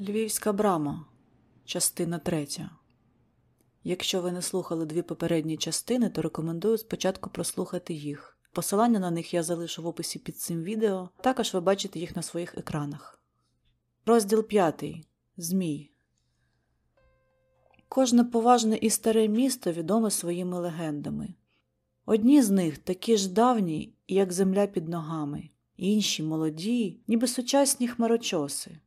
Львівська брама, частина третя. Якщо ви не слухали дві попередні частини, то рекомендую спочатку прослухати їх. Посилання на них я залишу в описі під цим відео, також ви бачите їх на своїх екранах. Розділ 5. Змій. Кожне поважне і старе місто відоме своїми легендами. Одні з них такі ж давні, як земля під ногами, інші молоді, ніби сучасні хмарочоси.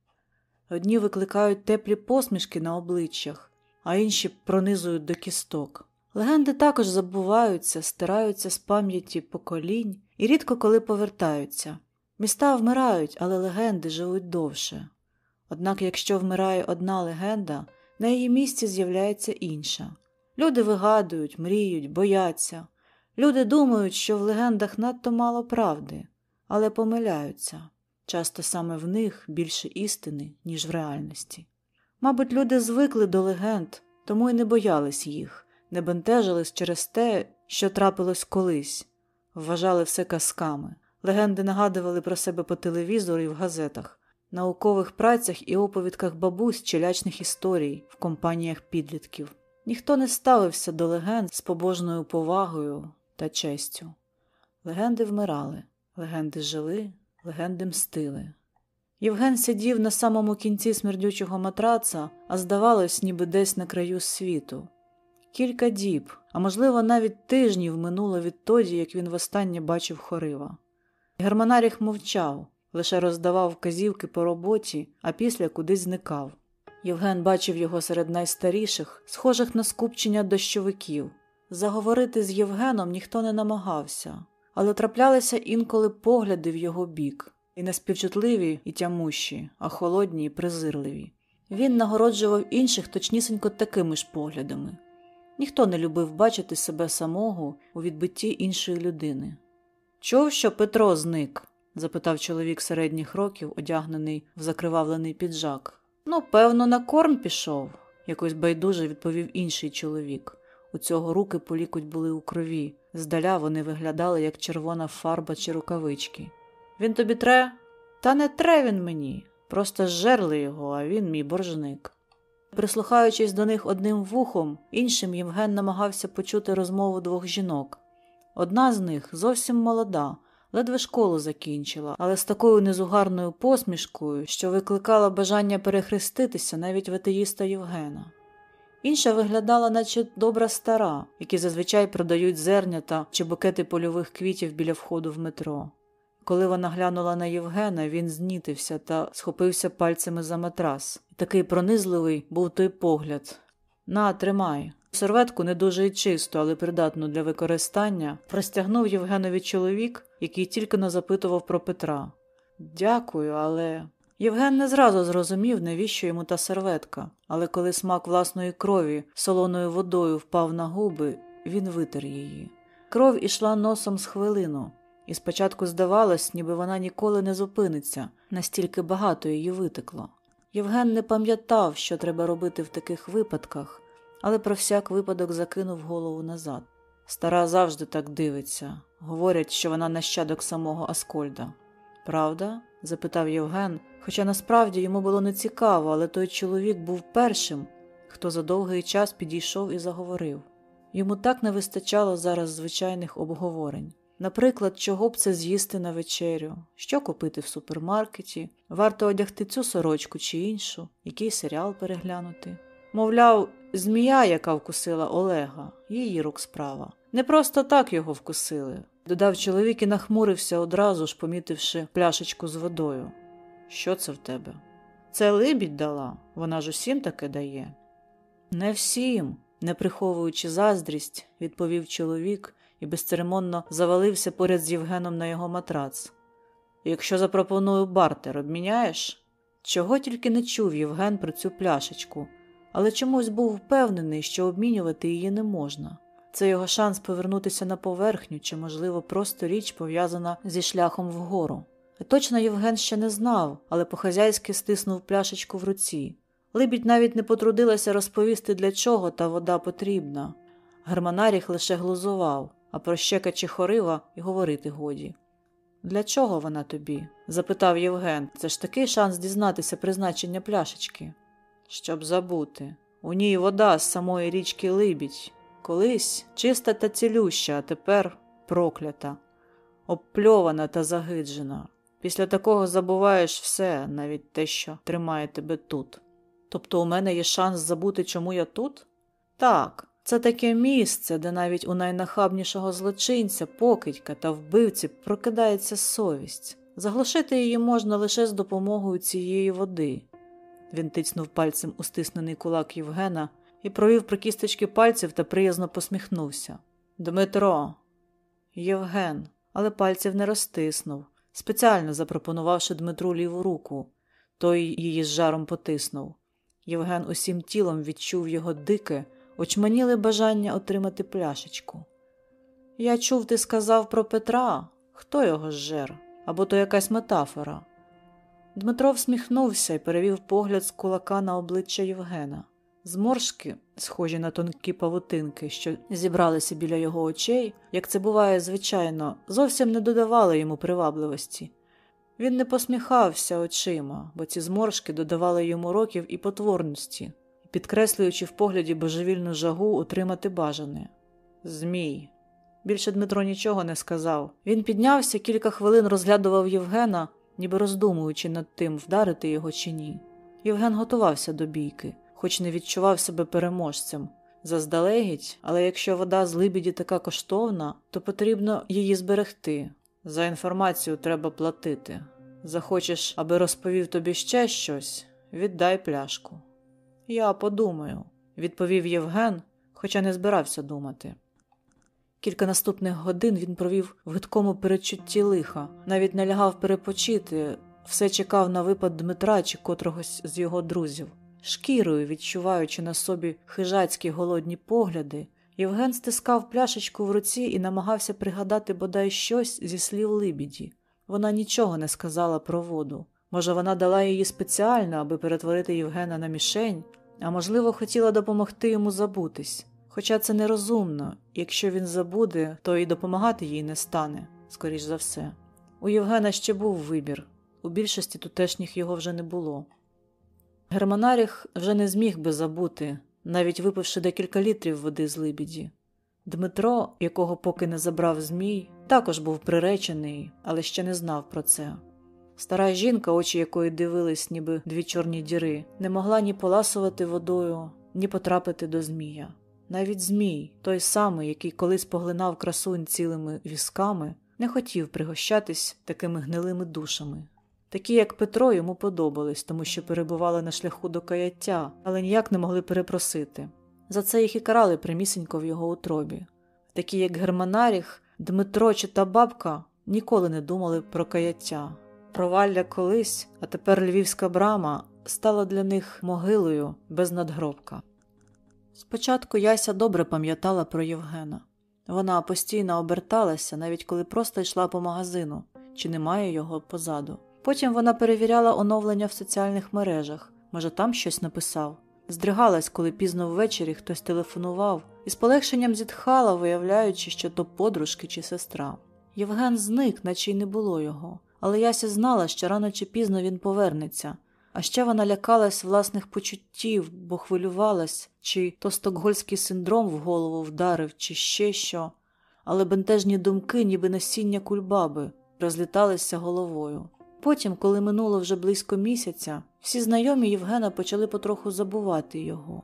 Одні викликають теплі посмішки на обличчях, а інші пронизують до кісток. Легенди також забуваються, стираються з пам'яті поколінь і рідко коли повертаються. Міста вмирають, але легенди живуть довше. Однак, якщо вмирає одна легенда, на її місці з'являється інша. Люди вигадують, мріють, бояться. Люди думають, що в легендах надто мало правди, але помиляються. Часто саме в них більше істини, ніж в реальності. Мабуть, люди звикли до легенд, тому й не боялись їх, не бентежились через те, що трапилось колись, вважали все казками. Легенди нагадували про себе по телевізору і в газетах, наукових працях і оповідках бабусь чи лячних історій в компаніях підлітків. Ніхто не ставився до легенд з побожною повагою та честю. Легенди вмирали, легенди жили, легенди мстили. Євген сидів на самому кінці смердючого матраца, а здавалось, ніби десь на краю світу. Кілька діб, а можливо, навіть тижнів минуло відтоді, як він востаннє бачив хорива. Германаріх мовчав, лише роздавав вказівки по роботі, а після кудись зникав. Євген бачив його серед найстаріших, схожих на скупчення дощовиків. Заговорити з Євгеном ніхто не намагався, але траплялися інколи погляди в його бік, і не співчутливі і тямущі, а холодні і презирливі. Він нагороджував інших точнісінько такими ж поглядами. Ніхто не любив бачити себе самого у відбитті іншої людини. Чув, що Петро зник? запитав чоловік середніх років, одягнений в закривавлений піджак. Ну, певно, на корм пішов, якось байдуже відповів інший чоловік. У цього руки полікуть були у крові, здаля вони виглядали, як червона фарба чи рукавички. Він тобі тре? Та не тре він мені. Просто зжерли його, а він мій боржник. Прислухаючись до них одним вухом, іншим Євген намагався почути розмову двох жінок. Одна з них зовсім молода, ледве школу закінчила, але з такою незугарною посмішкою, що викликала бажання перехреститися навіть в атеїста Євгена. Інша виглядала, наче добра стара, які зазвичай продають зернята чи букети польових квітів біля входу в метро. Коли вона глянула на Євгена, він знітився та схопився пальцями за матрас. Такий пронизливий був той погляд. На, тримай. Серветку не дуже й чисту, але придатну для використання, простягнув Євгенові чоловік, який тільки не запитував про Петра. Дякую, але. Євген не зразу зрозумів, навіщо йому та серветка, але коли смак власної крові солоною водою впав на губи, він витер її. Кров ішла носом з хвилину, і спочатку здавалось, ніби вона ніколи не зупиниться, настільки багато її витекло. Євген не пам'ятав, що треба робити в таких випадках, але про всяк випадок закинув голову назад. Стара завжди так дивиться. Говорять, що вона нащадок самого Аскольда. Правда? Запитав Євген, хоча насправді йому було нецікаво, але той чоловік був першим, хто за довгий час підійшов і заговорив. Йому так не вистачало зараз звичайних обговорень. Наприклад, чого б це з'їсти на вечерю, що купити в супермаркеті, варто одягти цю сорочку чи іншу, який серіал переглянути. Мовляв, змія, яка вкусила Олега, її рук справа. Не просто так його вкусили. Додав чоловік і нахмурився одразу ж, помітивши пляшечку з водою. Що це в тебе? Це либідь дала, вона ж усім таке дає. Не всім, не приховуючи заздрість, відповів чоловік і безцеремонно завалився поряд з Євгеном на його матрац. Якщо запропоную бартер, обміняєш? Чого тільки не чув Євген про цю пляшечку, але чомусь був впевнений, що обмінювати її не можна. Це його шанс повернутися на поверхню чи, можливо, просто річ пов'язана зі шляхом вгору. Точно Євген ще не знав, але по-хазяйськи стиснув пляшечку в руці. Либідь навіть не потрудилася розповісти, для чого та вода потрібна. Германаріх лише глузував, а про щека чи хорива й говорити годі. Для чого вона тобі? запитав Євген. Це ж такий шанс дізнатися призначення пляшечки. Щоб забути. У ній вода з самої річки Либідь. Колись чиста та цілюща, а тепер проклята, обпльована та загиджена. Після такого забуваєш все, навіть те, що тримає тебе тут. Тобто у мене є шанс забути, чому я тут? Так, це таке місце, де навіть у найнахабнішого злочинця, покидька та вбивці прокидається совість. Заглушити її можна лише з допомогою цієї води. Він тицнув пальцем у стиснений кулак Євгена і провів про кісточки пальців та приязно посміхнувся. Дмитро, Євген, але пальців не розтиснув, спеціально запропонувавши Дмитру ліву руку. Той її з жаром потиснув. Євген усім тілом відчув його дике, очманіле бажання отримати пляшечку. Я чув, ти сказав про Петра. Хто його зжер? Або то якась метафора. Дмитро всміхнувся і перевів погляд з кулака на обличчя Євгена. Зморшки, схожі на тонкі павутинки, що зібралися біля його очей, як це буває звичайно, зовсім не додавали йому привабливості. Він не посміхався очима, бо ці зморшки додавали йому років і потворності, підкреслюючи в погляді божевільну жагу утримати бажане. Змій. Більше Дмитро нічого не сказав. Він піднявся, кілька хвилин розглядував Євгена, ніби роздумуючи над тим, вдарити його чи ні. Євген готувався до бійки, хоч не відчував себе переможцем. Заздалегідь, але якщо вода з либіді така коштовна, то потрібно її зберегти. За інформацію треба платити. Захочеш, аби розповів тобі ще щось, віддай пляшку. Я подумаю, відповів Євген, хоча не збирався думати. Кілька наступних годин він провів в гидкому передчутті лиха, навіть не лягав перепочити, все чекав на випад Дмитра чи котрогось з його друзів. Шкірою, відчуваючи на собі хижацькі голодні погляди, Євген стискав пляшечку в руці і намагався пригадати бодай щось зі слів Либіді. Вона нічого не сказала про воду. Може, вона дала її спеціально, аби перетворити Євгена на мішень, а можливо, хотіла допомогти йому забутись. Хоча це нерозумно, якщо він забуде, то і допомагати їй не стане, скоріш за все. У Євгена ще був вибір, у більшості тутешніх його вже не було. Германаріх вже не зміг би забути, навіть випивши декілька літрів води з либіді. Дмитро, якого поки не забрав Змій, також був приречений, але ще не знав про це. Стара жінка, очі якої дивились, ніби дві чорні діри, не могла ні поласувати водою, ні потрапити до Змія. Навіть Змій, той самий, який колись поглинав красунь цілими візками, не хотів пригощатись такими гнилими душами. Такі, як Петро, йому подобались, тому що перебували на шляху до каяття, але ніяк не могли перепросити. За це їх і карали примісенько в його утробі. Такі, як Германаріх, Дмитро чи та бабка ніколи не думали про каяття. Провалля колись, а тепер львівська брама стала для них могилою без надгробка. Спочатку Яся добре пам'ятала про Євгена. Вона постійно оберталася, навіть коли просто йшла по магазину, чи немає його позаду. Потім вона перевіряла оновлення в соціальних мережах, може, там щось написав. Здригалась, коли пізно ввечері хтось телефонував, і з полегшенням зітхала, виявляючи, що то подружки чи сестра. Євген зник, наче й не було його, але Яся знала, що рано чи пізно він повернеться. А ще вона лякалась власних почуттів, бо хвилювалась, чи то стокгольський синдром в голову вдарив, чи ще що, але бентежні думки, ніби насіння кульбаби, розліталися головою. Потім, коли минуло вже близько місяця, всі знайомі Євгена почали потроху забувати його.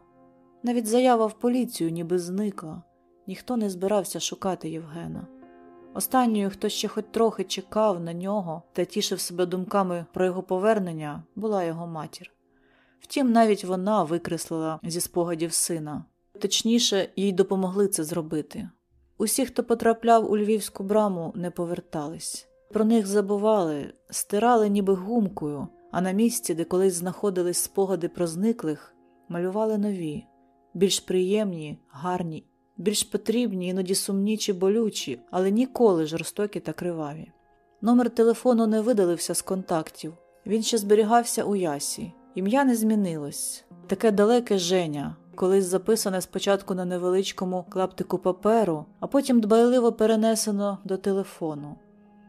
Навіть заява в поліцію ніби зникла, ніхто не збирався шукати Євгена. Останньою, хто ще хоч трохи чекав на нього та тішив себе думками про його повернення, була його матір. Втім, навіть вона викреслила зі спогадів сина, точніше, їй допомогли це зробити. Усі, хто потрапляв у львівську браму, не повертались. Про них забували, стирали ніби гумкою, а на місці, де колись знаходились спогади про зниклих, малювали нові, більш приємні, гарні, більш потрібні, іноді сумні чи болючі, але ніколи жорстокі та криваві. Номер телефону не видалився з контактів, він ще зберігався у ясі. Ім'я не змінилось. Таке далеке Женя, колись записане спочатку на невеличкому клаптику паперу, а потім дбайливо перенесено до телефону.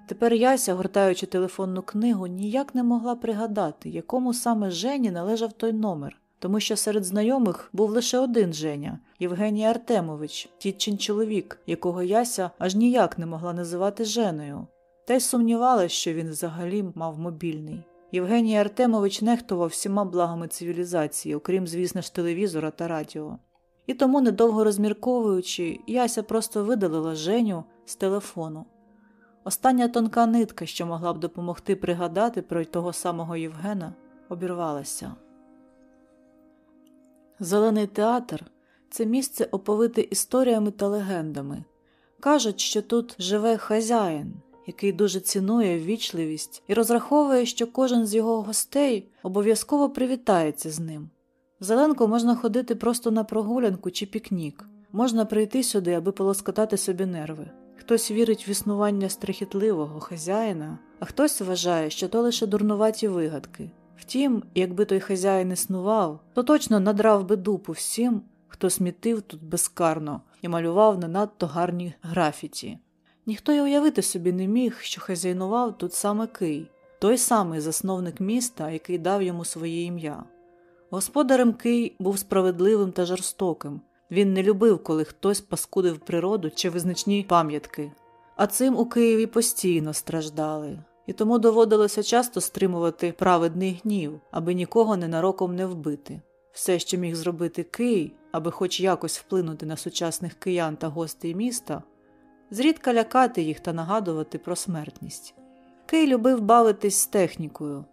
Тепер Яся, гортаючи телефонну книгу, ніяк не могла пригадати, якому саме Жені належав той номер, тому що серед знайомих був лише один Женя Євгеній Артемович, тітчин чоловік, якого Яся аж ніяк не могла називати Женою, та й сумнівалася, що він взагалі мав мобільний. Євгеній Артемович нехтував всіма благами цивілізації, окрім, звісно ж, телевізора та радіо. І тому, недовго розмірковуючи, Яся просто видалила Женю з телефону. Остання тонка нитка, що могла б допомогти пригадати про того самого Євгена, обірвалася. Зелений театр це місце оповите історіями та легендами. Кажуть, що тут живе хазяїн, який дуже цінує ввічливість і розраховує, що кожен з його гостей обов'язково привітається з ним. В Зеленку можна ходити просто на прогулянку чи пікнік, можна прийти сюди, аби полоскотати собі нерви. Хтось вірить в існування страхітливого хазяїна, а хтось вважає, що то лише дурнуваті вигадки. Втім, якби той хазяїн існував, то точно надрав би дупу всім, хто смітив тут безкарно і малював не надто гарні графіті. Ніхто й уявити собі не міг, що хазяйнував тут саме Кий, той самий засновник міста, який дав йому своє ім'я. Господарем Кий був справедливим та жорстоким. Він не любив, коли хтось паскудив природу чи визначні пам'ятки. А цим у Києві постійно страждали, і тому доводилося часто стримувати праведний гнів, аби нікого ненароком не вбити. Все, що міг зробити Кий, аби хоч якось вплинути на сучасних киян та гостей міста, зрідка лякати їх та нагадувати про смертність. Кий любив бавитись з технікою.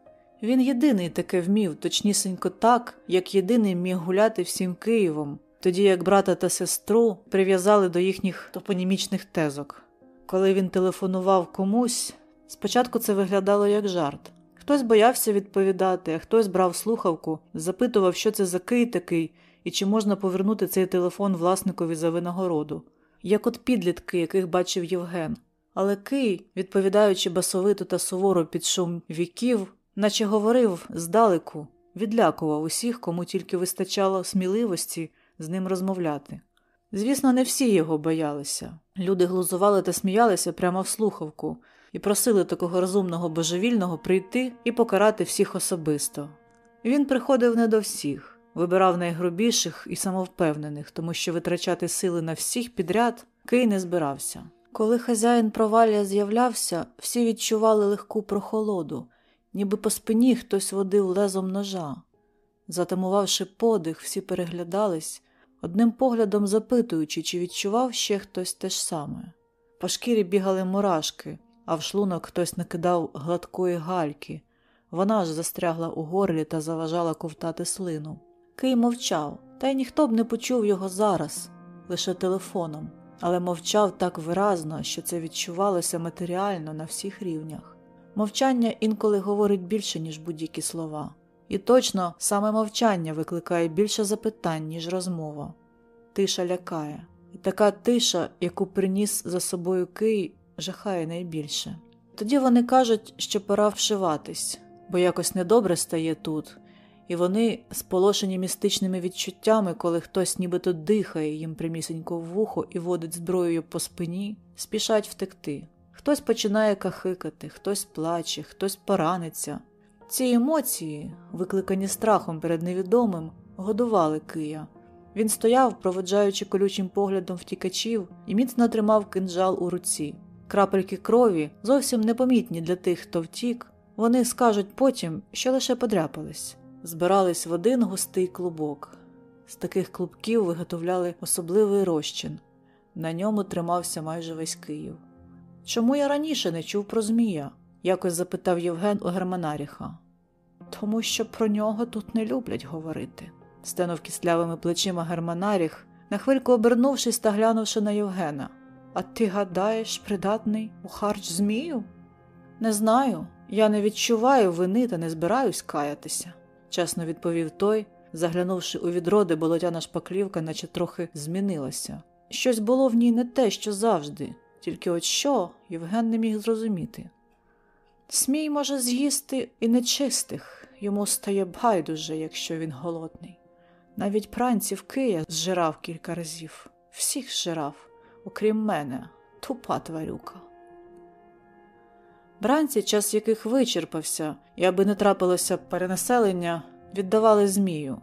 Він єдиний таке вмів, точнісінько так, як єдиний міг гуляти всім Києвом, тоді як брата та сестру прив'язали до їхніх топонімічних тезок. Коли він телефонував комусь, спочатку це виглядало як жарт. Хтось боявся відповідати, а хтось брав слухавку, запитував, що це за кий такий і чи можна повернути цей телефон власникові за винагороду, як от підлітки, яких бачив Євген. Але Кий, відповідаючи басовито та суворо під шум віків, наче говорив здалеку, відлякував усіх, кому тільки вистачало сміливості з ним розмовляти. Звісно, не всі його боялися. Люди глузували та сміялися прямо в слухавку і просили такого розумного божевільного прийти і покарати всіх особисто. Він приходив не до всіх, вибирав найгрубіших і самовпевнених, тому що витрачати сили на всіх підряд Кий не збирався. Коли хазяїн провалля з'являвся, всі відчували легку прохолоду, ніби по спині хтось водив лезом ножа. Затамувавши подих, всі переглядались, одним поглядом запитуючи, чи відчував ще хтось те ж саме. По шкірі бігали мурашки, а в шлунок хтось накидав гладкої гальки. Вона ж застрягла у горлі та заважала ковтати слину. Кий мовчав, та й ніхто б не почув його зараз, лише телефоном, але мовчав так виразно, що це відчувалося матеріально на всіх рівнях. Мовчання інколи говорить більше, ніж будь-які слова. І точно саме мовчання викликає більше запитань, ніж розмова. Тиша лякає, і така тиша, яку приніс за собою Кий, жахає найбільше. Тоді вони кажуть, що пора вшиватись, бо якось недобре стає тут, і вони, сполошені містичними відчуттями, коли хтось нібито дихає їм прямісінько в вухо і водить зброєю по спині, спішать втекти. Хтось починає кахикати, хтось плаче, хтось пораниться. Ці емоції, викликані страхом перед невідомим, годували Кия. Він стояв, проведжаючи колючим поглядом втікачів, і міцно тримав кинджал у руці. Крапельки крові зовсім непомітні для тих, хто втік. Вони скажуть потім, що лише подряпались, збирались в один густий клубок. З таких клубків виготовляли особливий розчин. На ньому тримався майже весь Київ. Чому я раніше не чув про Змія? Якось запитав Євген у Германаріха. Тому що про нього тут не люблять говорити, стенув кислявими плечима Германаріх, на хвильку обернувшись та глянувши на Євгена. А ти гадаєш, придатний у харч Змію? Не знаю. Я не відчуваю вини та не збираюсь каятися, чесно відповів той, заглянувши у відро, де болотяна шпаклівка, наче трохи змінилася. Щось було в ній не те, що завжди, тільки от що Євген не міг зрозуміти. Смій може з'їсти і нечистих, йому стає байдуже, якщо він голодний. Навіть пранців Кия зжирав кілька разів, всіх зжирав, окрім мене, тупа тварюка. Бранці, час яких вичерпався, і аби не трапилося перенаселення, віддавали Змію.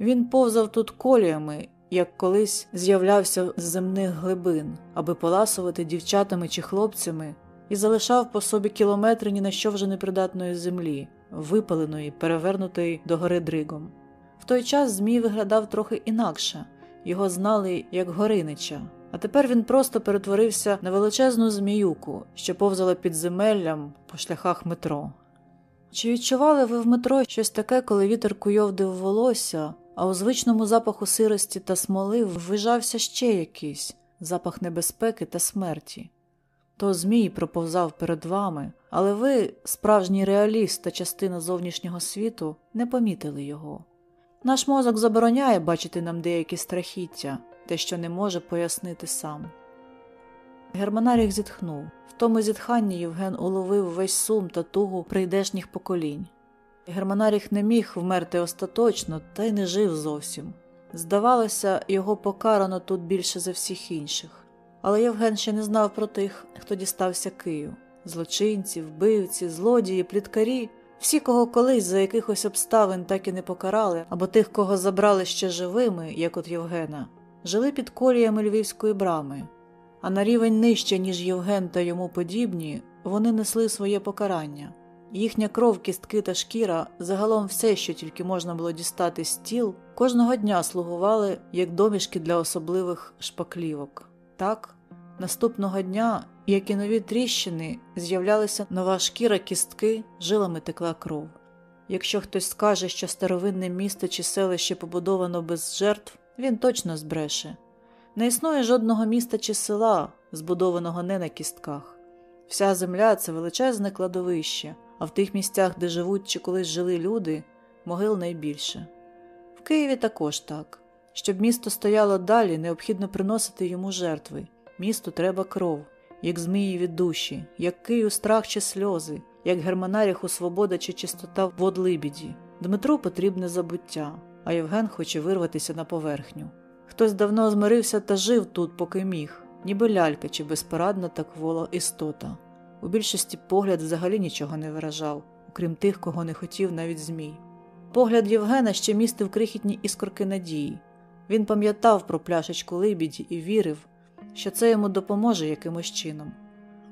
Він повзав тут коліями, як колись з'являвся з земних глибин, аби поласувати дівчатами чи хлопцями, і залишав по собі кілометри ні на що вже непридатної землі, випаленої, перевернутої до гори дригом. В той час Змій виглядав трохи інакше його знали як Горинича, а тепер він просто перетворився на величезну зміюку, що повзала під земеллям по шляхах метро. Чи відчували ви в метро щось таке, коли вітер куйовдив волосся, а у звичному запаху сирості та смоли ввижався ще якийсь запах небезпеки та смерті? То Змій проповзав перед вами, але ви, справжній реаліст та частина зовнішнього світу, не помітили його. Наш мозок забороняє бачити нам деякі страхіття, те, що не може пояснити сам. Германарік зітхнув. В тому зітханні Євген уловив весь сум та тугу прийдешніх поколінь. Германаріх не міг вмерти остаточно, та й не жив зовсім. Здавалося, його покарано тут більше за всіх інших. Але Євген ще не знав про тих, хто дістався Кию злочинці, вбивці, злодії, пліткарі, всі, кого колись за якихось обставин так і не покарали, або тих, кого забрали ще живими, як от Євгена, жили під коліями львівської брами, а на рівень нижче, ніж Євген та йому подібні, вони несли своє покарання. Їхня кров, кістки та шкіра, загалом все, що тільки можна було дістати з тіл, кожного дня слугували як домішки для особливих шпаклівок. Так, наступного дня, як і нові тріщини, з'являлася нова шкіра кістки, жилами текла кров. Якщо хтось скаже, що старовинне місто чи селище побудовано без жертв, він точно збреше. Не існує жодного міста чи села, збудованого не на кістках. Вся земля це величезне кладовище, а в тих місцях, де живуть чи колись жили люди, могил найбільше. В Києві також так. Щоб місто стояло далі, необхідно приносити йому жертви. Місту треба кров, як змії від душі, як Кию страх чи сльози, як германаріху свобода чи чистота в водлибіді. Дмитру потрібне забуття, а Євген хоче вирватися на поверхню. Хтось давно змирився та жив тут, поки міг, ніби лялька чи безпорадна та квола істота. У більшості погляд взагалі нічого не виражав, окрім тих, кого не хотів навіть Змій. Погляд Євгена ще містив крихітні іскорки надії. Він пам'ятав про пляшечку либіді і вірив, що це йому допоможе якимось чином.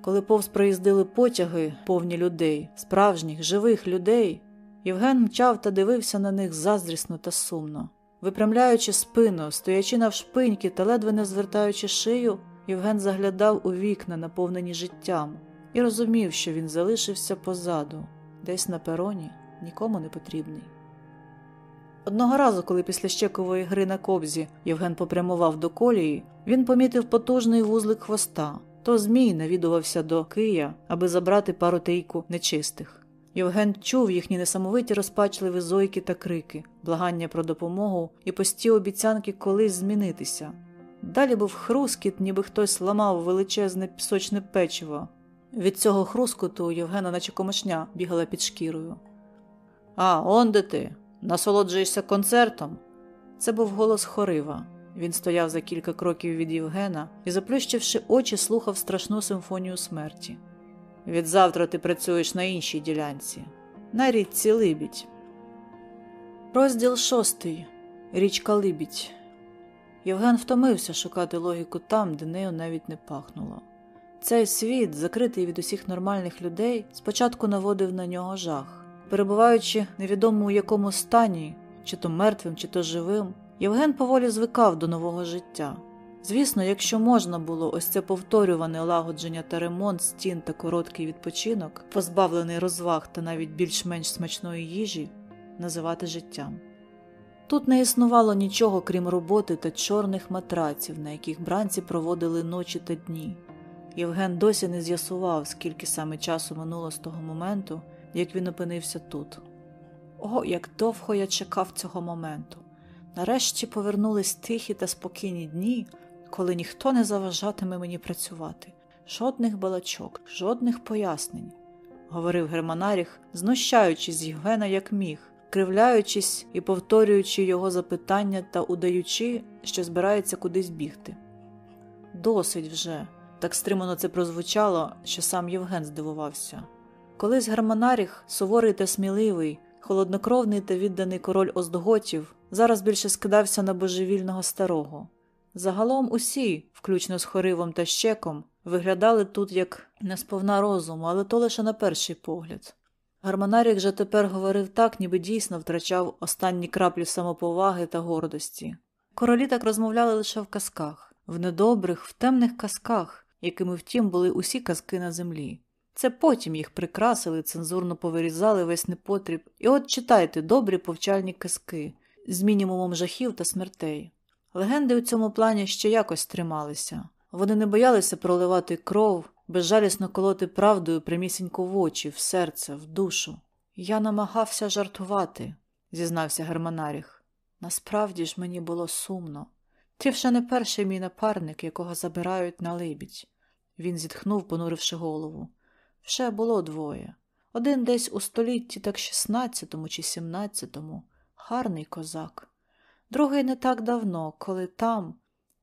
Коли повз проїздили потяги, повні людей, справжніх, живих людей, Євген мчав та дивився на них заздрісно та сумно. Випрямляючи спину, стоячи навшпиньки та ледве не звертаючи шию, Євген заглядав у вікна, наповнені життям, і розумів, що він залишився позаду, десь на пероні, нікому не потрібний. Одного разу, коли після щекової гри на кобзі Євген попрямував до колії, він помітив потужний вузлик хвоста. То Змій навідувався до Кия, аби забрати пару тейку нечистих. Євген чув їхні несамовиті розпачливі зойки та крики, благання про допомогу і пості обіцянки колись змінитися. Далі був хрускіт, ніби хтось ламав величезне пісочне печиво. Від цього хрускоту Євгена, наче комашня, бігала під шкірою. А, он де ти? Насолоджуєшся концертом? Це був голос Хорива. Він стояв за кілька кроків від Євгена і, заплющивши очі, слухав страшну симфонію смерті. Відзавтра ти працюєш на іншій ділянці, на річці Либідь. Розділ шостий. Річка Либідь. Євген втомився шукати логіку там, де нею навіть не пахнуло. Цей світ, закритий від усіх нормальних людей, спочатку наводив на нього жах. Перебуваючи невідомо у якому стані, чи то мертвим, чи то живим, Євген поволі звикав до нового життя. Звісно, якщо можна було ось це повторюване лагодження та ремонт стін та короткий відпочинок, позбавлений розваг та навіть більш-менш смачної їжі, називати життям. Тут не існувало нічого крім роботи та чорних матраців, на яких бранці проводили ночі та дні. Євген досі не з'ясував, скільки саме часу минуло з того моменту, як він опинився тут. О, як довго я чекав цього моменту. Нарешті повернулись тихі та спокійні дні, коли ніхто не заважатиме мені працювати. Жодних балачок, жодних пояснень, говорив Германаріх, знущаючись з Євгена як міг, кривляючись і повторюючи його запитання та удаючи, що збирається кудись бігти. Досить вже. Так стримано це прозвучало, що сам Євген здивувався. Колись Германаріх, суворий та сміливий, холоднокровний та відданий король Оздготів, зараз більше скидався на божевільного старого. Загалом усі, включно з хоривом та щеком, виглядали тут як несповна розуму, але то лише на перший погляд. Гармонарік же тепер говорив так, ніби дійсно втрачав останні краплі самоповаги та гордості. Королі так розмовляли лише в казках, в недобрих, в темних казках, якими втім були усі казки на землі. Це потім їх прикрасили, цензурно повирізали весь непотріб, і от читайте добрі повчальні казки з мінімумом жахів та смертей. Легенди у цьому плані ще якось трималися. Вони не боялися проливати кров, безжалісно колоти правдою прямісінько в очі, в серце, в душу. Я намагався жартувати, зізнався Германаріх. Насправді ж мені було сумно. Ти вже не перший мій напарник, якого забирають на либідь. Він зітхнув, понуривши голову. Вже було двоє. Один десь у столітті, так шістнадцятому чи сімнадцятому, гарний козак. Другий не так давно, коли там,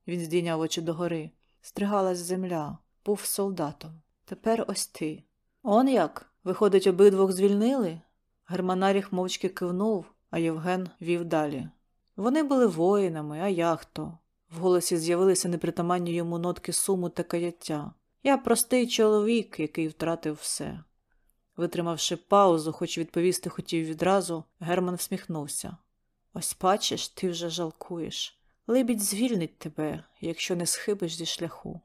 він здійняв очі догори, стригалась земля, був солдатом. Тепер ось ти. Он як? Виходить, обидвох звільнили? Германаріх мовчки кивнув, а Євген вів далі. Вони були воїнами, а я хто? В голосі з'явилися непритаманні йому нотки суму та каяття. Я простий чоловік, який втратив все. Витримавши паузу, хоч відповісти хотів відразу, Герман всміхнувся. Ось бачиш, ти вже жалкуєш. Либідь звільнить тебе, якщо не схибиш зі шляху.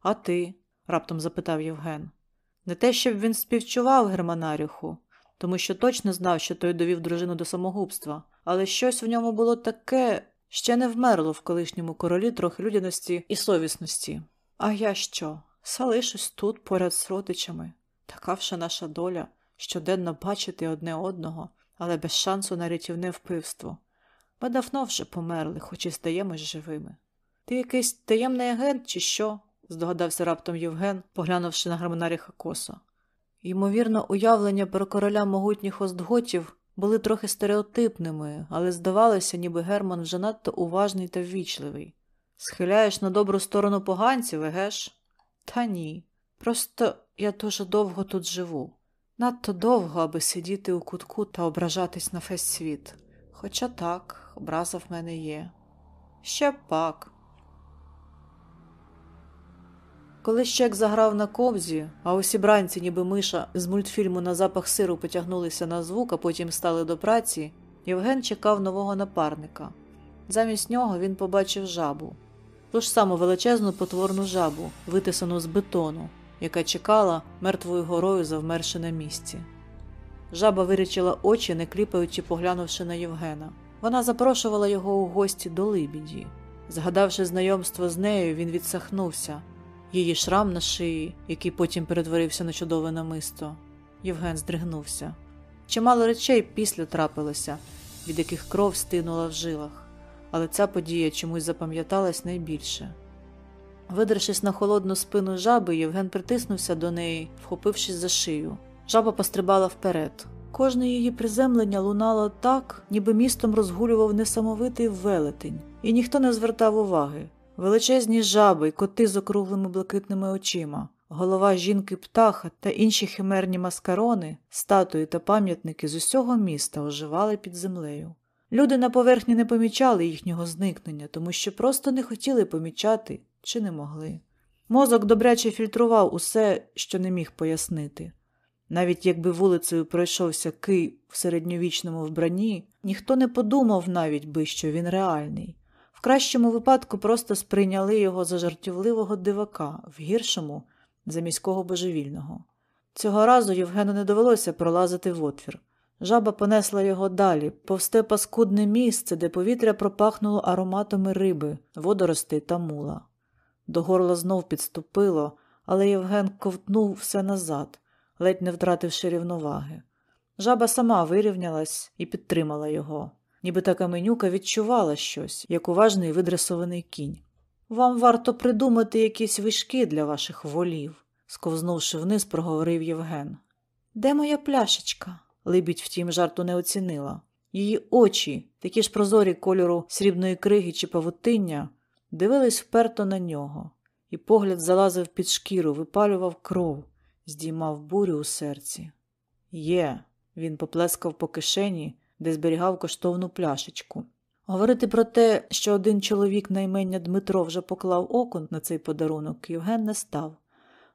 А ти? раптом запитав Євген. Не те, щоб він співчував Германарюху, тому що точно знав, що той довів дружину до самогубства, але щось в ньому було таке, ще не вмерло в колишньому королі трохи людяності і совісності. А я що? Салишусь тут поряд з родичами. Така вже наша доля щоденно бачити одне одного, але без шансу на рятівне впивство. Ми давно вже померли, хоч і стаємось живими. Ти якийсь таємний агент, чи що? здогадався раптом Євген, поглянувши на Германаріха коса. Ймовірно, уявлення про короля могутніх остготів були трохи стереотипними, але здавалося, ніби Герман вже надто уважний та ввічливий. Схиляєш на добру сторону поганців, егеш? Та ні. Просто я дуже довго тут живу. Надто довго, аби сидіти у кутку та ображатись на весь світ. Хоча так, образа в мене є. Ще пак. Коли щек заграв на кобзі, а усі бранці, ніби миша, з мультфільму на запах сиру потягнулися на звук, а потім стали до праці, Євген чекав нового напарника. Замість нього він побачив жабу ту ж саму величезну потворну жабу, витисану з бетону, яка чекала мертвою горою завмерши на місці. Жаба вирічила очі, не кліпаючи, поглянувши на Євгена. Вона запрошувала його у гості до Либіді. Згадавши знайомство з нею, він відсахнувся її шрам на шиї, який потім перетворився на чудове намисто. Євген здригнувся. Чимало речей після трапилося, від яких кров стинула в жилах, але ця подія чомусь запам'яталась найбільше. Видершись на холодну спину жаби, Євген притиснувся до неї, вхопившись за шию. Жаба пострибала вперед. Кожне її приземлення лунало так, ніби містом розгулював несамовитий велетень, і ніхто не звертав уваги. Величезні жаби й коти з округлими блакитними очима, голова жінки птаха та інші химерні маскарони, статуї та пам'ятники з усього міста оживали під землею. Люди на поверхні не помічали їхнього зникнення, тому що просто не хотіли помічати чи не могли. Мозок добряче фільтрував усе, що не міг пояснити. Навіть якби вулицею пройшовся кий в середньовічному вбранні, ніхто не подумав навіть би, що він реальний. В кращому випадку просто сприйняли його за жартівливого дивака, в гіршому за міського божевільного. Цього разу Євгену не довелося пролазити в отвір. Жаба понесла його далі, повсте паскудне місце, де повітря пропахнуло ароматами риби, водоростей та мула. До горла знов підступило, але Євген ковтнув все назад ледь не втративши рівноваги. Жаба сама вирівнялась і підтримала його, ніби та каменюка відчувала щось, як уважний видресований кінь. Вам варто придумати якісь вишки для ваших волів, сковзнувши вниз, проговорив Євген. Де моя пляшечка? Либідь, втім, жарту не оцінила. Її очі, такі ж прозорі кольору срібної криги чи павутиння, дивились вперто на нього, і погляд залазив під шкіру, випалював кров здіймав бурю у серці. Є. Він поплескав по кишені, де зберігав коштовну пляшечку. Говорити про те, що один чоловік на імення Дмитро вже поклав око на цей подарунок, Євген не став.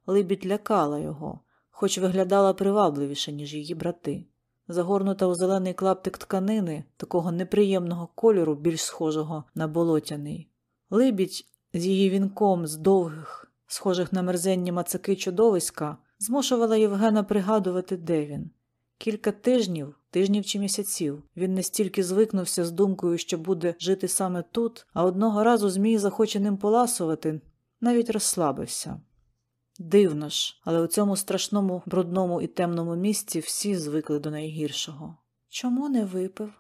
Либідь лякала його, хоч виглядала привабливіше, ніж її брати. Загорнута у зелений клаптик тканини, такого неприємного кольору, більш схожого на болотяний. Либідь з її вінком з довгих, схожих на мерзенні мацаки чудовиська, змушувала Євгена пригадувати, де він. Кілька тижнів, тижнів чи місяців, він не стільки звикнувся з думкою, що буде жити саме тут, а одного разу Змій захоче ним поласувати, навіть розслабився. Дивно ж, але у цьому страшному, брудному і темному місці всі звикли до найгіршого. Чому не випив?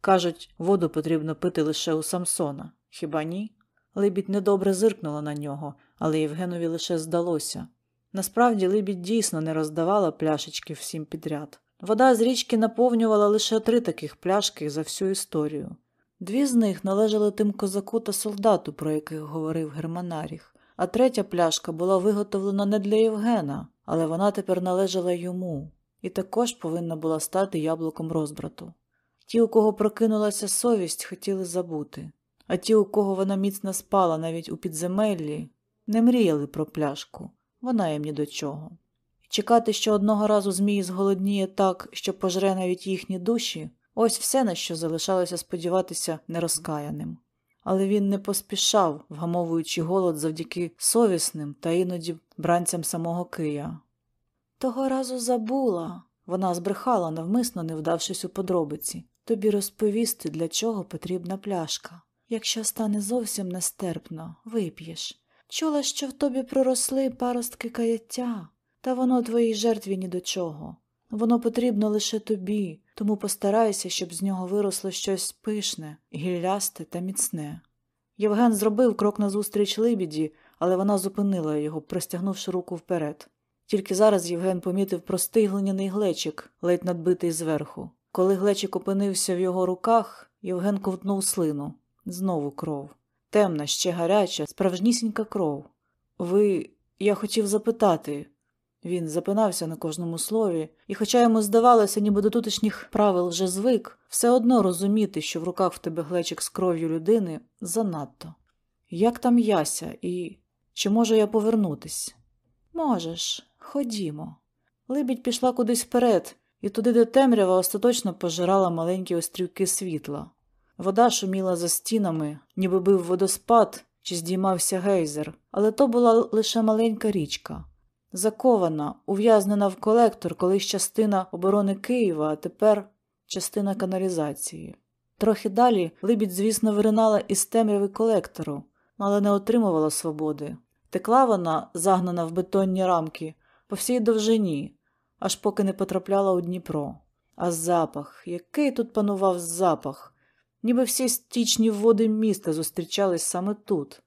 Кажуть, воду потрібно пити лише у Самсона. Хіба ні? Либідь недобре зиркнула на нього, але Євгенові лише здалося. Насправді Либідь дійсно не роздавала пляшечки всім підряд. Вода з річки наповнювала лише три таких пляшки за всю історію. Дві з них належали тим козаку та солдату, про яких говорив Германаріх, а третя пляшка була виготовлена не для Євгена, але вона тепер належала йому, і також повинна була стати яблуком розбрату. Ті, у кого прокинулася совість, хотіли забути, а ті, у кого вона міцно спала навіть у підземеллі, не мріяли про пляшку, вона їм ні до чого. Чекати, що одного разу Змій зголодніє так, що пожре навіть їхні душі, ось все, на що залишалося сподіватися нерозкаяним. Але він не поспішав, вгамовуючи голод завдяки совісним та іноді бранцям самого Кия. Того разу забула. Вона збрехала, навмисно не вдавшись у подробиці, тобі розповісти, для чого потрібна пляшка. Якщо стане зовсім нестерпно, вип'єш. Чула, що в тобі проросли паростки каяття. Та воно твоїй жертві ні до чого. Воно потрібно лише тобі, тому постарайся, щоб з нього виросло щось пишне, гіллясте та міцне. Євген зробив крок назустріч либіді, але вона зупинила його, простягнувши руку вперед. Тільки зараз Євген помітив простий глиняний глечик, ледь надбитий зверху. Коли глечик опинився в його руках, Євген ковтнув слину. Знову кров. Темна, ще гаряча, справжнісінька кров. Ви. Я хотів запитати, він запинався на кожному слові, і, хоча йому здавалося, ніби до тутешніх правил вже звик, все одно розуміти, що в руках в тебе глечик з кров'ю людини занадто. Як там яся, і чи можу я повернутись? Можеш, ходімо. Либідь пішла кудись вперед, і туди, де темрява остаточно пожирала маленькі острівки світла. Вода шуміла за стінами, ніби бив водоспад чи здіймався гейзер, але то була лише маленька річка. Закована, ув'язнена в колектор, колись частина оборони Києва, а тепер частина каналізації. Трохи далі Либідь, звісно, виринала із темряви колектору, але не отримувала свободи. Текла вона, загнана в бетонні рамки, по всій довжині, аж поки не потрапляла у Дніпро. А запах, який тут панував запах, ніби всі стічні води міста зустрічались саме тут.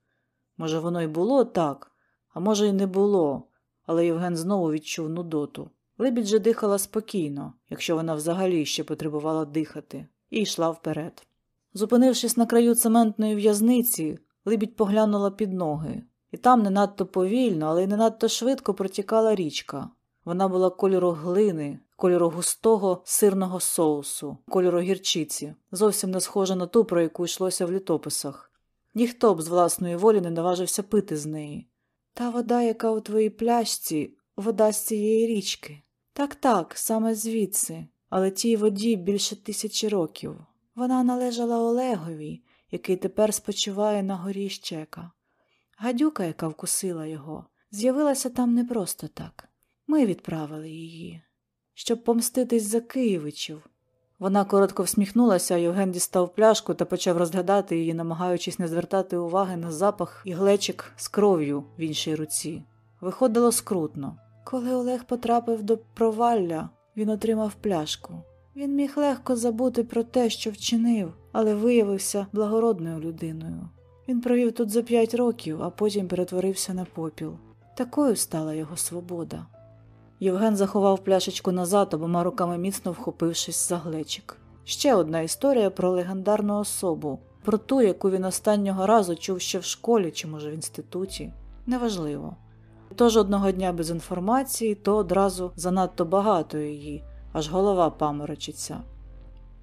Може, воно й було так, а може, й не було але Євген знову відчув нудоту. Либідь же дихала спокійно, якщо вона взагалі ще потребувала дихати, і йшла вперед. Зупинившись на краю цементної в'язниці, Либідь поглянула під ноги, і там не надто повільно, але й не надто швидко протікала річка. Вона була кольору глини, кольору густого сирного соусу, кольору гірчиці, зовсім не схожа на ту, про яку йшлося в літописах. Ніхто б з власної волі не наважився пити з неї. Та вода, яка у твоїй пляшці, вода з цієї річки. Так так, саме звідси, але тій воді більше тисячі років. Вона належала Олегові, який тепер спочиває на горі щека. Гадюка, яка вкусила його, з'явилася там не просто так. Ми відправили її, щоб помститись за Києвичів. Вона коротко всміхнулася, Євген дістав пляшку та почав розглядати її, намагаючись не звертати уваги на запах і глечик з кров'ю в іншій руці. Виходило скрутно. Коли Олег потрапив до провалля, він отримав пляшку. Він міг легко забути про те, що вчинив, але виявився благородною людиною. Він провів тут за п'ять років, а потім перетворився на попіл. Такою стала його свобода. Євген заховав пляшечку назад, обома руками міцно вхопившись за глечик. Ще одна історія про легендарну особу, про ту, яку він останнього разу чув ще в школі чи, може, в інституті. Неважливо. То жодного дня без інформації, то одразу занадто багато її, аж голова паморочиться.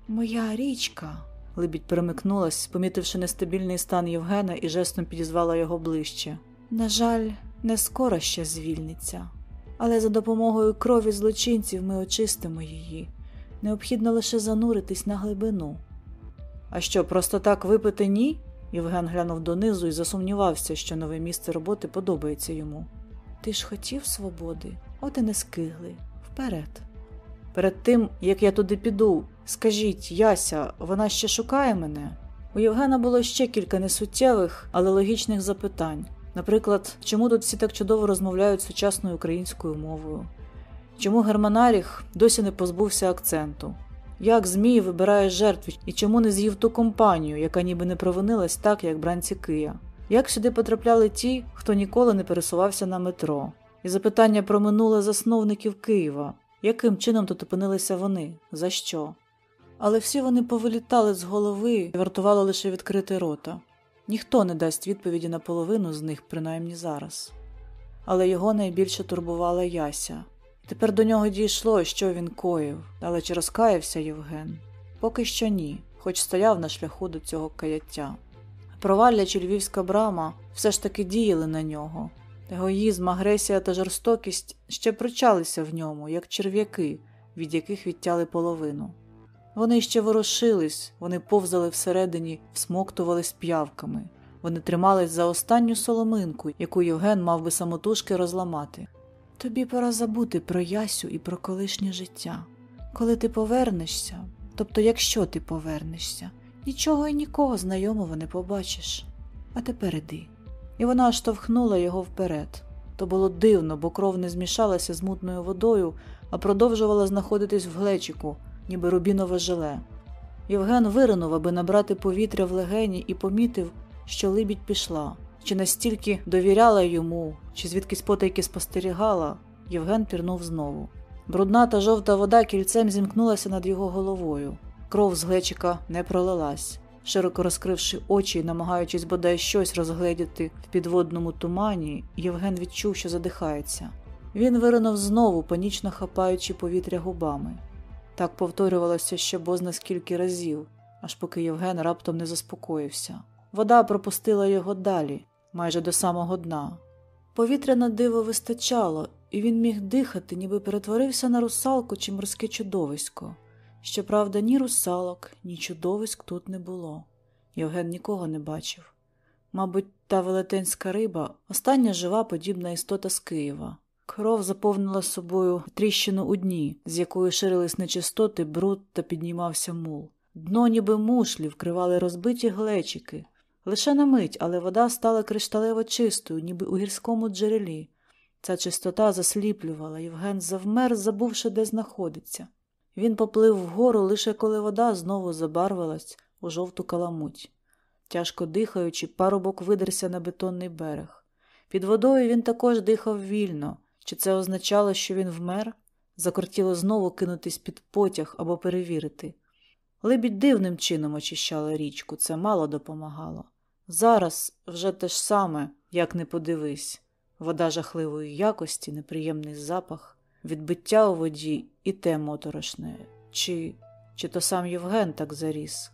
Моя річка. Либідь перемикнулась, помітивши нестабільний стан Євгена і жестом підізвала його ближче. На жаль, не скоро ще звільниться, але за допомогою крові злочинців ми очистимо її. Необхідно лише зануритись на глибину. А що, просто так випити ні? Євген глянув донизу і засумнівався, що нове місце роботи подобається йому. Ти ж хотів свободи, от і не скигли. Вперед. Перед тим, як я туди піду, скажіть, Яся, вона ще шукає мене? У Євгена було ще кілька несуттєвих, але логічних запитань. Наприклад, чому тут всі так чудово розмовляють сучасною українською мовою? Чому Германаріх досі не позбувся акценту? Як Змій вибирає жертв і чому не з'їв ту компанію, яка ніби не провинилась так, як бранці Кия? Як сюди потрапляли ті, хто ніколи не пересувався на метро? І запитання про минуле засновників Києва яким чином тут опинилися вони? За що? Але всі вони повилітали з голови і вартувало лише відкрити рота. Ніхто не дасть відповіді на половину з них, принаймні зараз. Але його найбільше турбувала Яся. Тепер до нього дійшло, що він коїв, але чи розкаявся Євген? Поки що ні, хоч стояв на шляху до цього каяття. Провалля чи львівська брама все ж таки діяли на нього. Егоїзм, агресія та жорстокість ще причалися в ньому, як черв'яки, від яких відтяли половину. Вони ще ворушились, вони повзали всередині, всмоктувались п'явками. Вони тримались за останню соломинку, яку Євген мав би самотужки розламати. Тобі пора забути про Ясю і про колишнє життя. Коли ти повернешся, тобто якщо ти повернешся, нічого і нікого знайомого не побачиш. А тепер іди. І вона штовхнула його вперед. То було дивно, бо кров не змішалася з мутною водою, а продовжувала знаходитись в глечику, ніби рубінове желе. Євген виринув, аби набрати повітря в легені, і помітив, що либідь пішла, чи настільки довіряла йому, чи звідкись потайки спостерігала, Євген пірнув знову. Брудна та жовта вода кільцем зімкнулася над його головою. Кров з глечика не пролилась. Широко розкривши очі і намагаючись бодай щось розгледіти в підводному тумані, Євген відчув, що задихається. Він виринув знову, панічно хапаючи повітря губами. Так повторювалося ще бозна скільки разів, аж поки Євген раптом не заспокоївся. Вода пропустила його далі, майже до самого дна. Повітря на диво вистачало, і він міг дихати, ніби перетворився на русалку чи морське чудовисько. Щоправда, ні русалок, ні чудовиськ тут не було. Євген нікого не бачив. Мабуть, та велетенська риба остання жива подібна істота з Києва. Кров заповнила собою тріщину у дні, з якої ширились нечистоти, бруд та піднімався мул. Дно, ніби мушлі, вкривали розбиті глечики. Лише на мить, але вода стала кришталево чистою, ніби у гірському джерелі. Ця чистота засліплювала, Євген завмер, забувши, де знаходиться. Він поплив вгору лише коли вода знову забарвилась у жовту каламуть. Тяжко дихаючи, парубок видерся на бетонний берег. Під водою він також дихав вільно. Чи це означало, що він вмер? Закортіло знову кинутись під потяг або перевірити. Либідь дивним чином очищала річку, це мало допомагало. Зараз вже те ж саме, як не подивись вода жахливої якості, неприємний запах відбиття у воді і те моторошне, чи чи то сам Євген так заріс,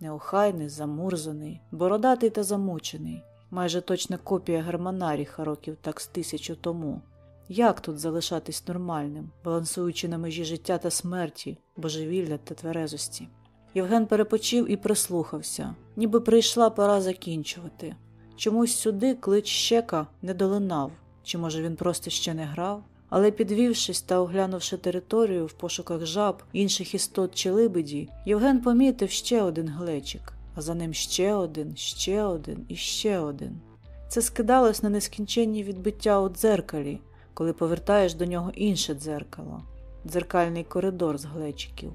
неохайний, замурзаний, бородатий та замучений, майже точна копія Германаріха років так з тисячу тому. Як тут залишатись нормальним, балансуючи на межі життя та смерті, божевілля та тверезості? Євген перепочив і прислухався, ніби прийшла пора закінчувати. Чомусь сюди клич щека не долинав, чи, може, він просто ще не грав? Але підвівшись та оглянувши територію в пошуках жаб, інших істот чи либеді, Євген помітив ще один глечик, а за ним ще один, ще один і ще один. Це скидалось на нескінченні відбиття у дзеркалі, коли повертаєш до нього інше дзеркало, дзеркальний коридор з глечиків.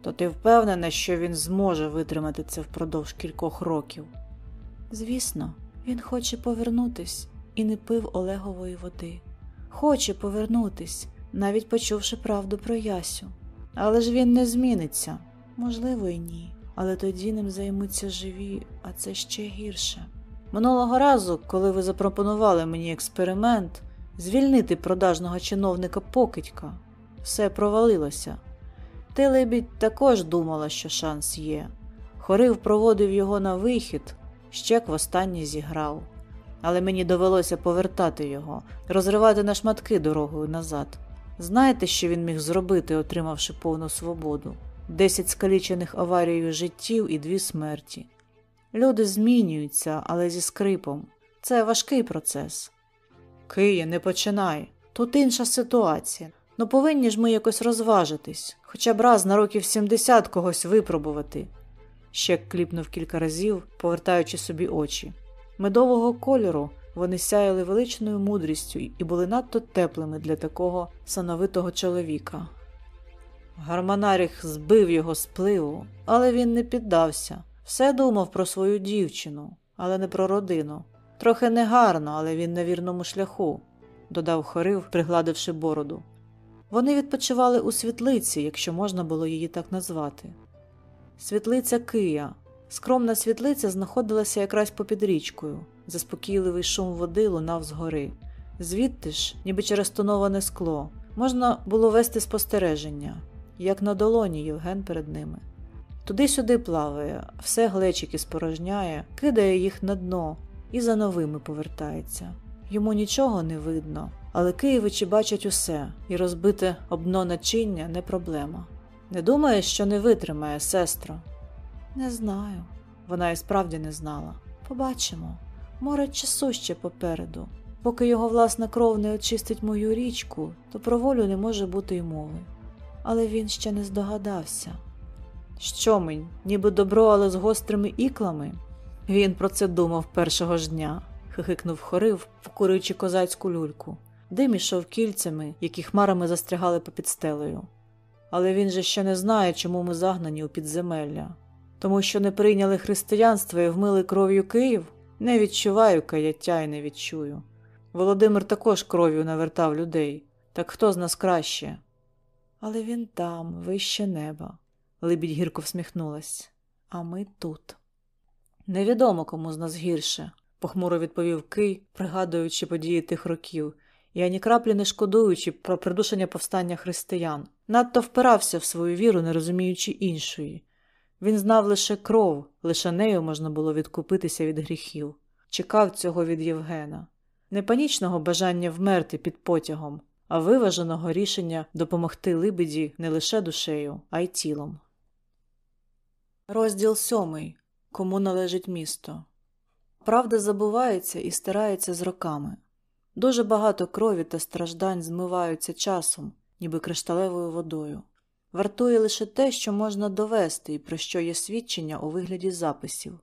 То ти впевнена, що він зможе витримати це впродовж кількох років? Звісно, він хоче повернутись і не пив Олегової води хоче повернутись, навіть почувши правду про Ясю. Але ж він не зміниться. Можливо, і ні. Але тоді ним займуться живі, а це ще гірше. Минулого разу, коли ви запропонували мені експеримент, звільнити продажного чиновника покидька, все провалилося. Ти, лебідь, також думала, що шанс є. Хорив проводив його на вихід, щек востаннє зіграв. Але мені довелося повертати його, розривати на шматки дорогою назад. Знаєте, що він міг зробити, отримавши повну свободу? Десять скалічених аварією життів і дві смерті. Люди змінюються, але зі скрипом. Це важкий процес. Киє, не починай. Тут інша ситуація. Ну повинні ж ми якось розважитись, хоча б раз на років 70 когось випробувати. Щек кліпнув кілька разів, повертаючи собі очі. Медового кольору вони сяяли величною мудрістю і були надто теплими для такого сановитого чоловіка. Гармонаріх збив його з пливу, але він не піддався. Все думав про свою дівчину, але не про родину. Трохи негарно, але він на вірному шляху, додав хорив, пригладивши бороду. Вони відпочивали у світлиці, якщо можна було її так назвати. Світлиця Кия. Скромна світлиця знаходилася якраз попід річкою. Заспокійливий шум води лунав згори. Звідти ж, ніби через тоноване скло, можна було вести спостереження, як на долоні Євген перед ними. Туди-сюди плаває, все глечики спорожняє, кидає їх на дно і за новими повертається. Йому нічого не видно, але києвичі бачать усе, і розбите обно начиння не проблема. Не думаєш, що не витримає, сестро? Не знаю. Вона і справді не знала. Побачимо. Море часу ще попереду. Поки його власна кров не очистить мою річку, то про волю не може бути й мови. Але він ще не здогадався. Що мень, ніби добро, але з гострими іклами? Він про це думав першого ж дня, хихикнув хорив, покурюючи козацьку люльку. Дим ішов кільцями, які хмарами застрягали попід стелею. Але він же ще не знає, чому ми загнані у підземелля. Тому що не прийняли християнство і вмили кров'ю Київ, не відчуваю каяття і не відчую. Володимир також кров'ю навертав людей. Так хто з нас краще? Але він там, вище неба. Либідь гірко всміхнулась. А ми тут. Невідомо кому з нас гірше, похмуро відповів Кий, пригадуючи події тих років, і ані краплі не шкодуючи про придушення повстання християн. Надто впирався в свою віру, не розуміючи іншої. Він знав лише кров, лише нею можна було відкупитися від гріхів, чекав цього від Євгена, не панічного бажання вмерти під потягом, а виваженого рішення допомогти Либеді не лише душею, а й тілом. Розділ сьомий. Кому належить місто. Правда забувається і стирається з роками. Дуже багато крові та страждань змиваються часом, ніби кришталевою водою. Вартує лише те, що можна довести і про що є свідчення у вигляді записів.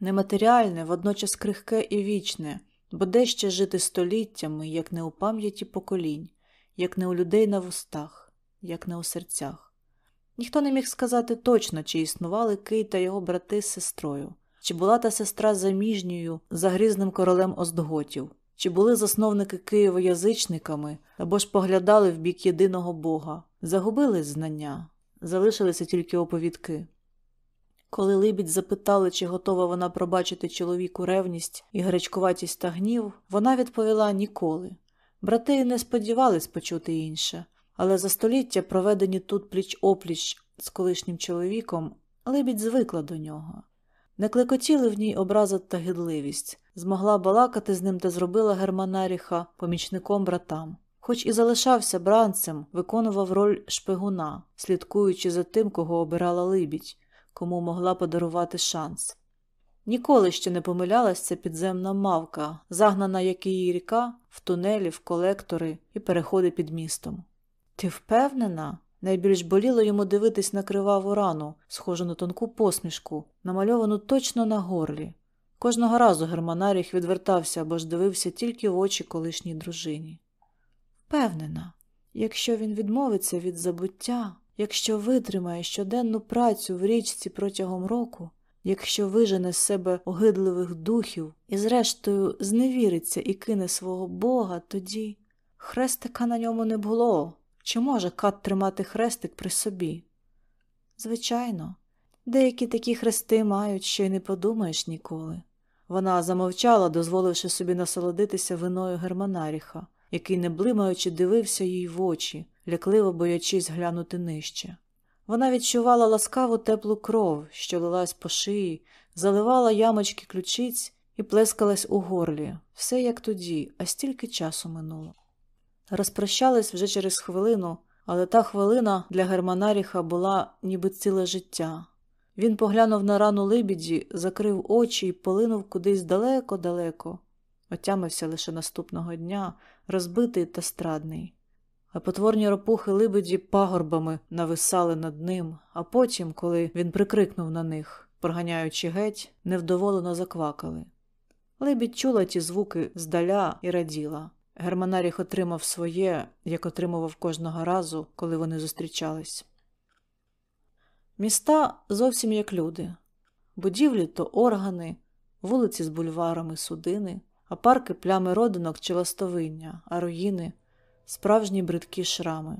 Нематеріальне, водночас крихке і вічне, бо де ще жити століттями, як не у пам'яті поколінь, як не у людей на вустах, як не у серцях. Ніхто не міг сказати точно, чи існували Кий та його брати з сестрою, чи була та сестра заміжньою за грізним королем Оздготів, чи були засновники Києва язичниками або ж поглядали в бік єдиного Бога, загубили знання, залишилися тільки оповідки. Коли Либідь запитали, чи готова вона пробачити чоловіку ревність і гарячкуватість та гнів, вона відповіла ніколи. Брати не сподівались почути інше, але за століття, проведені тут пліч опліч з колишнім чоловіком, Либідь звикла до нього. Не клекотіли в ній образа та гидливість, змогла балакати з ним та зробила Германаріха помічником братам. Хоч і залишався бранцем, виконував роль шпигуна, слідкуючи за тим, кого обирала Либідь, кому могла подарувати шанс. Ніколи ще не помилялась ця підземна мавка, загнана, як її ріка, в тунелі, в колектори і переходи під містом. Ти впевнена? Найбільш боліло йому дивитись на криваву рану, схожу на тонку посмішку, намальовану точно на горлі. Кожного разу Германаріх відвертався або ж дивився тільки в очі колишній дружині. Впевнена, якщо він відмовиться від забуття, якщо витримає щоденну працю в річці протягом року, якщо вижене з себе огидливих духів і, зрештою, зневіриться і кине свого Бога, тоді хрестика на ньому не було. Чи може кат тримати хрестик при собі? Звичайно, деякі такі хрести мають, що й не подумаєш ніколи. Вона замовчала, дозволивши собі насолодитися виною Германаріха, який, не блимаючи, дивився їй в очі, лякливо боячись глянути нижче. Вона відчувала ласкаву теплу кров, що лилась по шиї, заливала ямочки ключиць і плескалась у горлі. Все як тоді, а стільки часу минуло. Розпрощались вже через хвилину, але та хвилина для Германаріха була ніби ціле життя. Він поглянув на рану либіді, закрив очі і полинув кудись далеко-далеко, отямився лише наступного дня, розбитий та страдний. А потворні ропухи либеді пагорбами нависали над ним, а потім, коли він прикрикнув на них, проганяючи геть, невдоволено заквакали. Либідь чула ті звуки здаля і раділа. Германаріх отримав своє, як отримував кожного разу, коли вони зустрічались. Міста зовсім як люди будівлі то органи, вулиці з бульварами, судини, а парки плями родинок чи ластовиння, а руїни справжні бридкі шрами.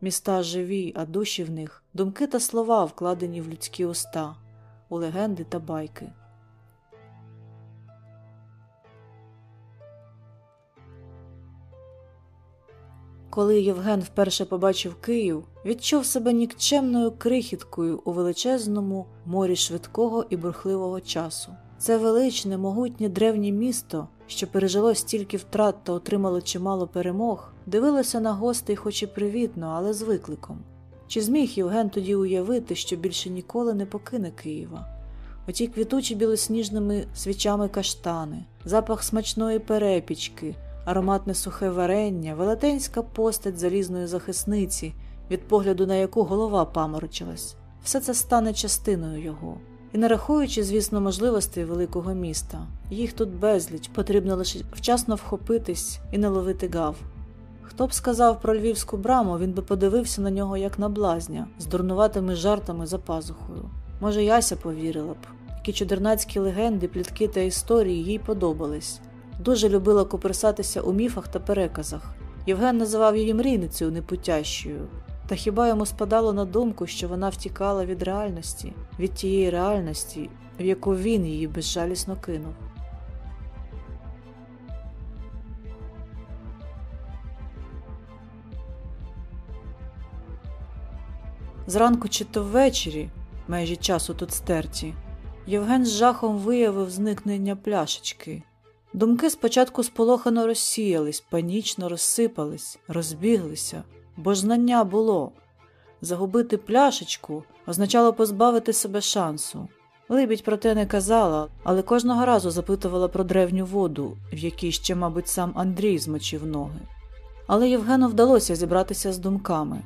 Міста живі, а душі в них, думки та слова, вкладені в людські уста, у легенди та байки. Коли Євген вперше побачив Київ, відчув себе нікчемною крихіткою у величезному морі швидкого і бурхливого часу. Це величне, могутнє древнє місто, що пережило стільки втрат та отримало чимало перемог, дивилося на гостей, хоч і привітно, але з викликом. Чи зміг Євген тоді уявити, що більше ніколи не покине Києва? Оті квітучі білосніжними свічами каштани, запах смачної перепічки ароматне сухе варення, велетенська постать залізної захисниці, від погляду на яку голова паморочилась. Все це стане частиною його. І не рахуючи, звісно, можливостей великого міста, їх тут безліч, потрібно лише вчасно вхопитись і не ловити гав. Хто б сказав про львівську браму, він би подивився на нього як на блазня, з дурнуватими жартами за пазухою. Може, Яся повірила б. Такі чудернацькі легенди, плітки та історії їй подобались. Дуже любила куперсатися у міфах та переказах. Євген називав її мрійницею непутящою. Та хіба йому спадало на думку, що вона втікала від реальності, від тієї реальності, в яку він її безжалісно кинув? Зранку чи то ввечері, межі часу тут стерті, Євген з жахом виявив зникнення пляшечки. Думки спочатку сполохано розсіялись, панічно розсипались, розбіглися, бо ж знання було. Загубити пляшечку означало позбавити себе шансу. Либідь про те не казала, але кожного разу запитувала про древню воду, в якій ще, мабуть, сам Андрій змочив ноги. Але Євгену вдалося зібратися з думками.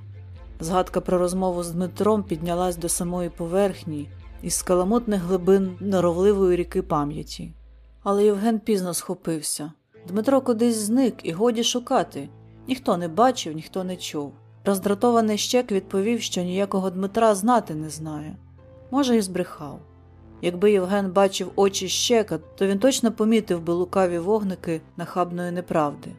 Згадка про розмову з Дмитром піднялась до самої поверхні із скаламутних глибин норовливої ріки пам'яті. Але Євген пізно схопився. Дмитро кудись зник і годі шукати. Ніхто не бачив, ніхто не чув. Роздратований щек відповів, що ніякого Дмитра знати не знає. Може, і збрехав. Якби Євген бачив очі щека, то він точно помітив би лукаві вогники нахабної неправди.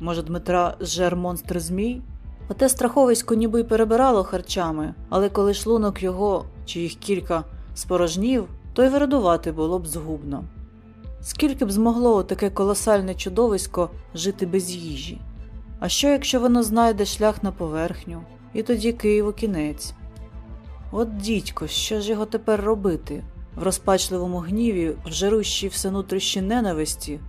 Може, Дмитра зжер монстр Змій? Оте страховисько ніби й перебирало харчами, але коли шлунок його, чи їх кілька, спорожнів, то й вирадувати було б згубно. Скільки б змогло таке колосальне чудовисько жити без їжі? А що, якщо воно знайде шлях на поверхню, і тоді Києву кінець? От дідько, що ж його тепер робити? В розпачливому гніві, в жарущій всенутрішній ненависті,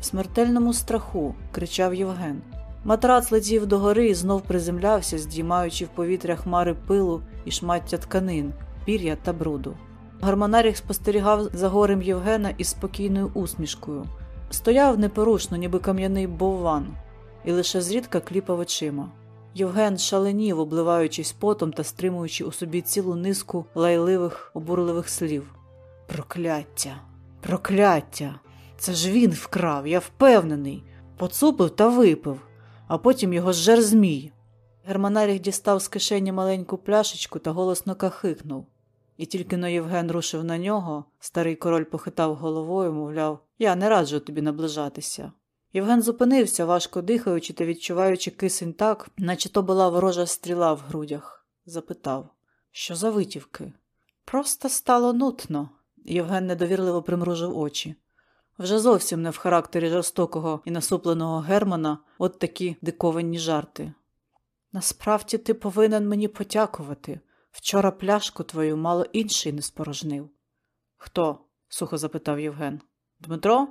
в смертельному страху, кричав Євген. Матрац летів догори і знов приземлявся, здіймаючи в повітря хмари пилу і шмаття тканин, пір'я та бруду. Гармонаріх спостерігав за горем Євгена із спокійною усмішкою, стояв непорушно, ніби кам'яний бовван, і лише зрідка кліпав очима. Євген шаленів, обливаючись потом та стримуючи у собі цілу низку лайливих, обурливих слів. Прокляття, прокляття! Це ж він вкрав, я впевнений, поцупив та випив, а потім його зжер змій. Германаріх дістав з кишені маленьку пляшечку та голосно кахикнув. І тільки но Євген рушив на нього, старий король похитав головою, мовляв, я не раджу тобі наближатися. Євген зупинився, важко дихаючи та відчуваючи кисень так, наче то була ворожа стріла в грудях. Запитав, що за витівки? Просто стало нутно. Євген недовірливо примружив очі. Вже зовсім не в характері жорстокого і насупленого Германа от такі диковані жарти. Насправді ти повинен мені подякувати. Вчора пляшку твою мало інший не спорожнив. Хто? сухо запитав Євген. Дмитро?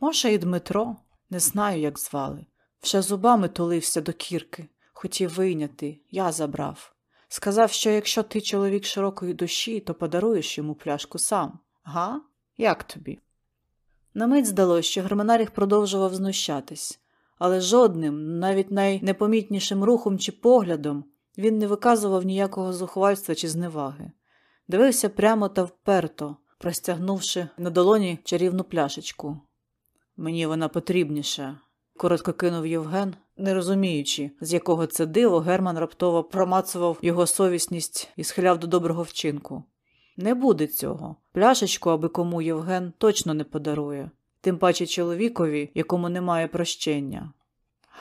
Може, і Дмитро, не знаю, як звали. Вже зубами тулився до кірки, хотів вийняти, я забрав. Сказав, що якщо ти чоловік широкої душі, то подаруєш йому пляшку сам. Га? Як тобі? На мить здалося, що Германаріх продовжував знущатись, але жодним, навіть найнепомітнішим рухом чи поглядом він не виказував ніякого зухвальства чи зневаги. Дивився прямо та вперто, простягнувши на долоні чарівну пляшечку. Мені вона потрібніша, коротко кинув Євген, не розуміючи, з якого це диво Герман раптово промацував його совісність і схиляв до доброго вчинку. Не буде цього. Пляшечку, аби кому Євген точно не подарує, тим паче чоловікові, якому немає прощення.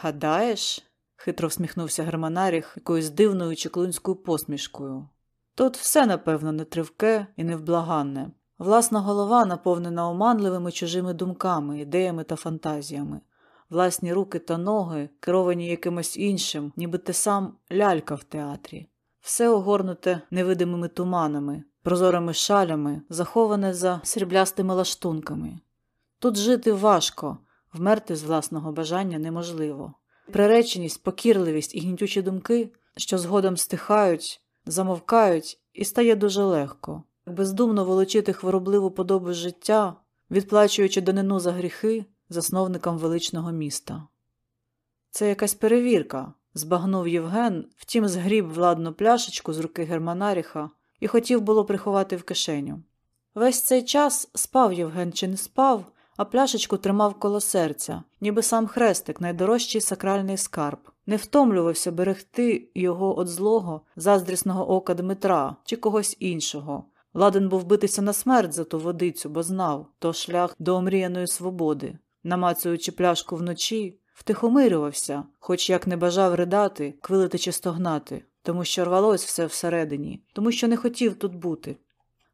Гадаєш? Хитро всміхнувся Германаріх якоюсь дивною чеклунською посмішкою. Тут все, напевно, нетривке і невблаганне. Власна голова наповнена оманливими чужими думками, ідеями та фантазіями, власні руки та ноги, керовані якимось іншим, ніби ти сам лялька в театрі, все огорнуте невидимими туманами, прозорими шалями, заховане за сріблястими лаштунками. Тут жити важко, вмерти з власного бажання неможливо. Приреченість, покірливість і гнітючі думки, що згодом стихають, замовкають, і стає дуже легко. Бездумно волочити хворобливу подобу життя, відплачуючи данину за гріхи засновникам величного міста. Це якась перевірка, збагнув Євген, втім згріб владну пляшечку з руки Германаріха і хотів було приховати в кишеню. Весь цей час спав Євген чи не спав, а пляшечку тримав коло серця, ніби сам хрестик, найдорожчий сакральний скарб, не втомлювався берегти його від злого, заздрісного ока Дмитра чи когось іншого. Ладен був битися на смерть за ту водицю, бо знав то шлях до омріяної свободи. Намацуючи пляшку вночі, втихомирювався, хоч як не бажав ридати, квилити чи стогнати, тому що рвалось все всередині, тому що не хотів тут бути.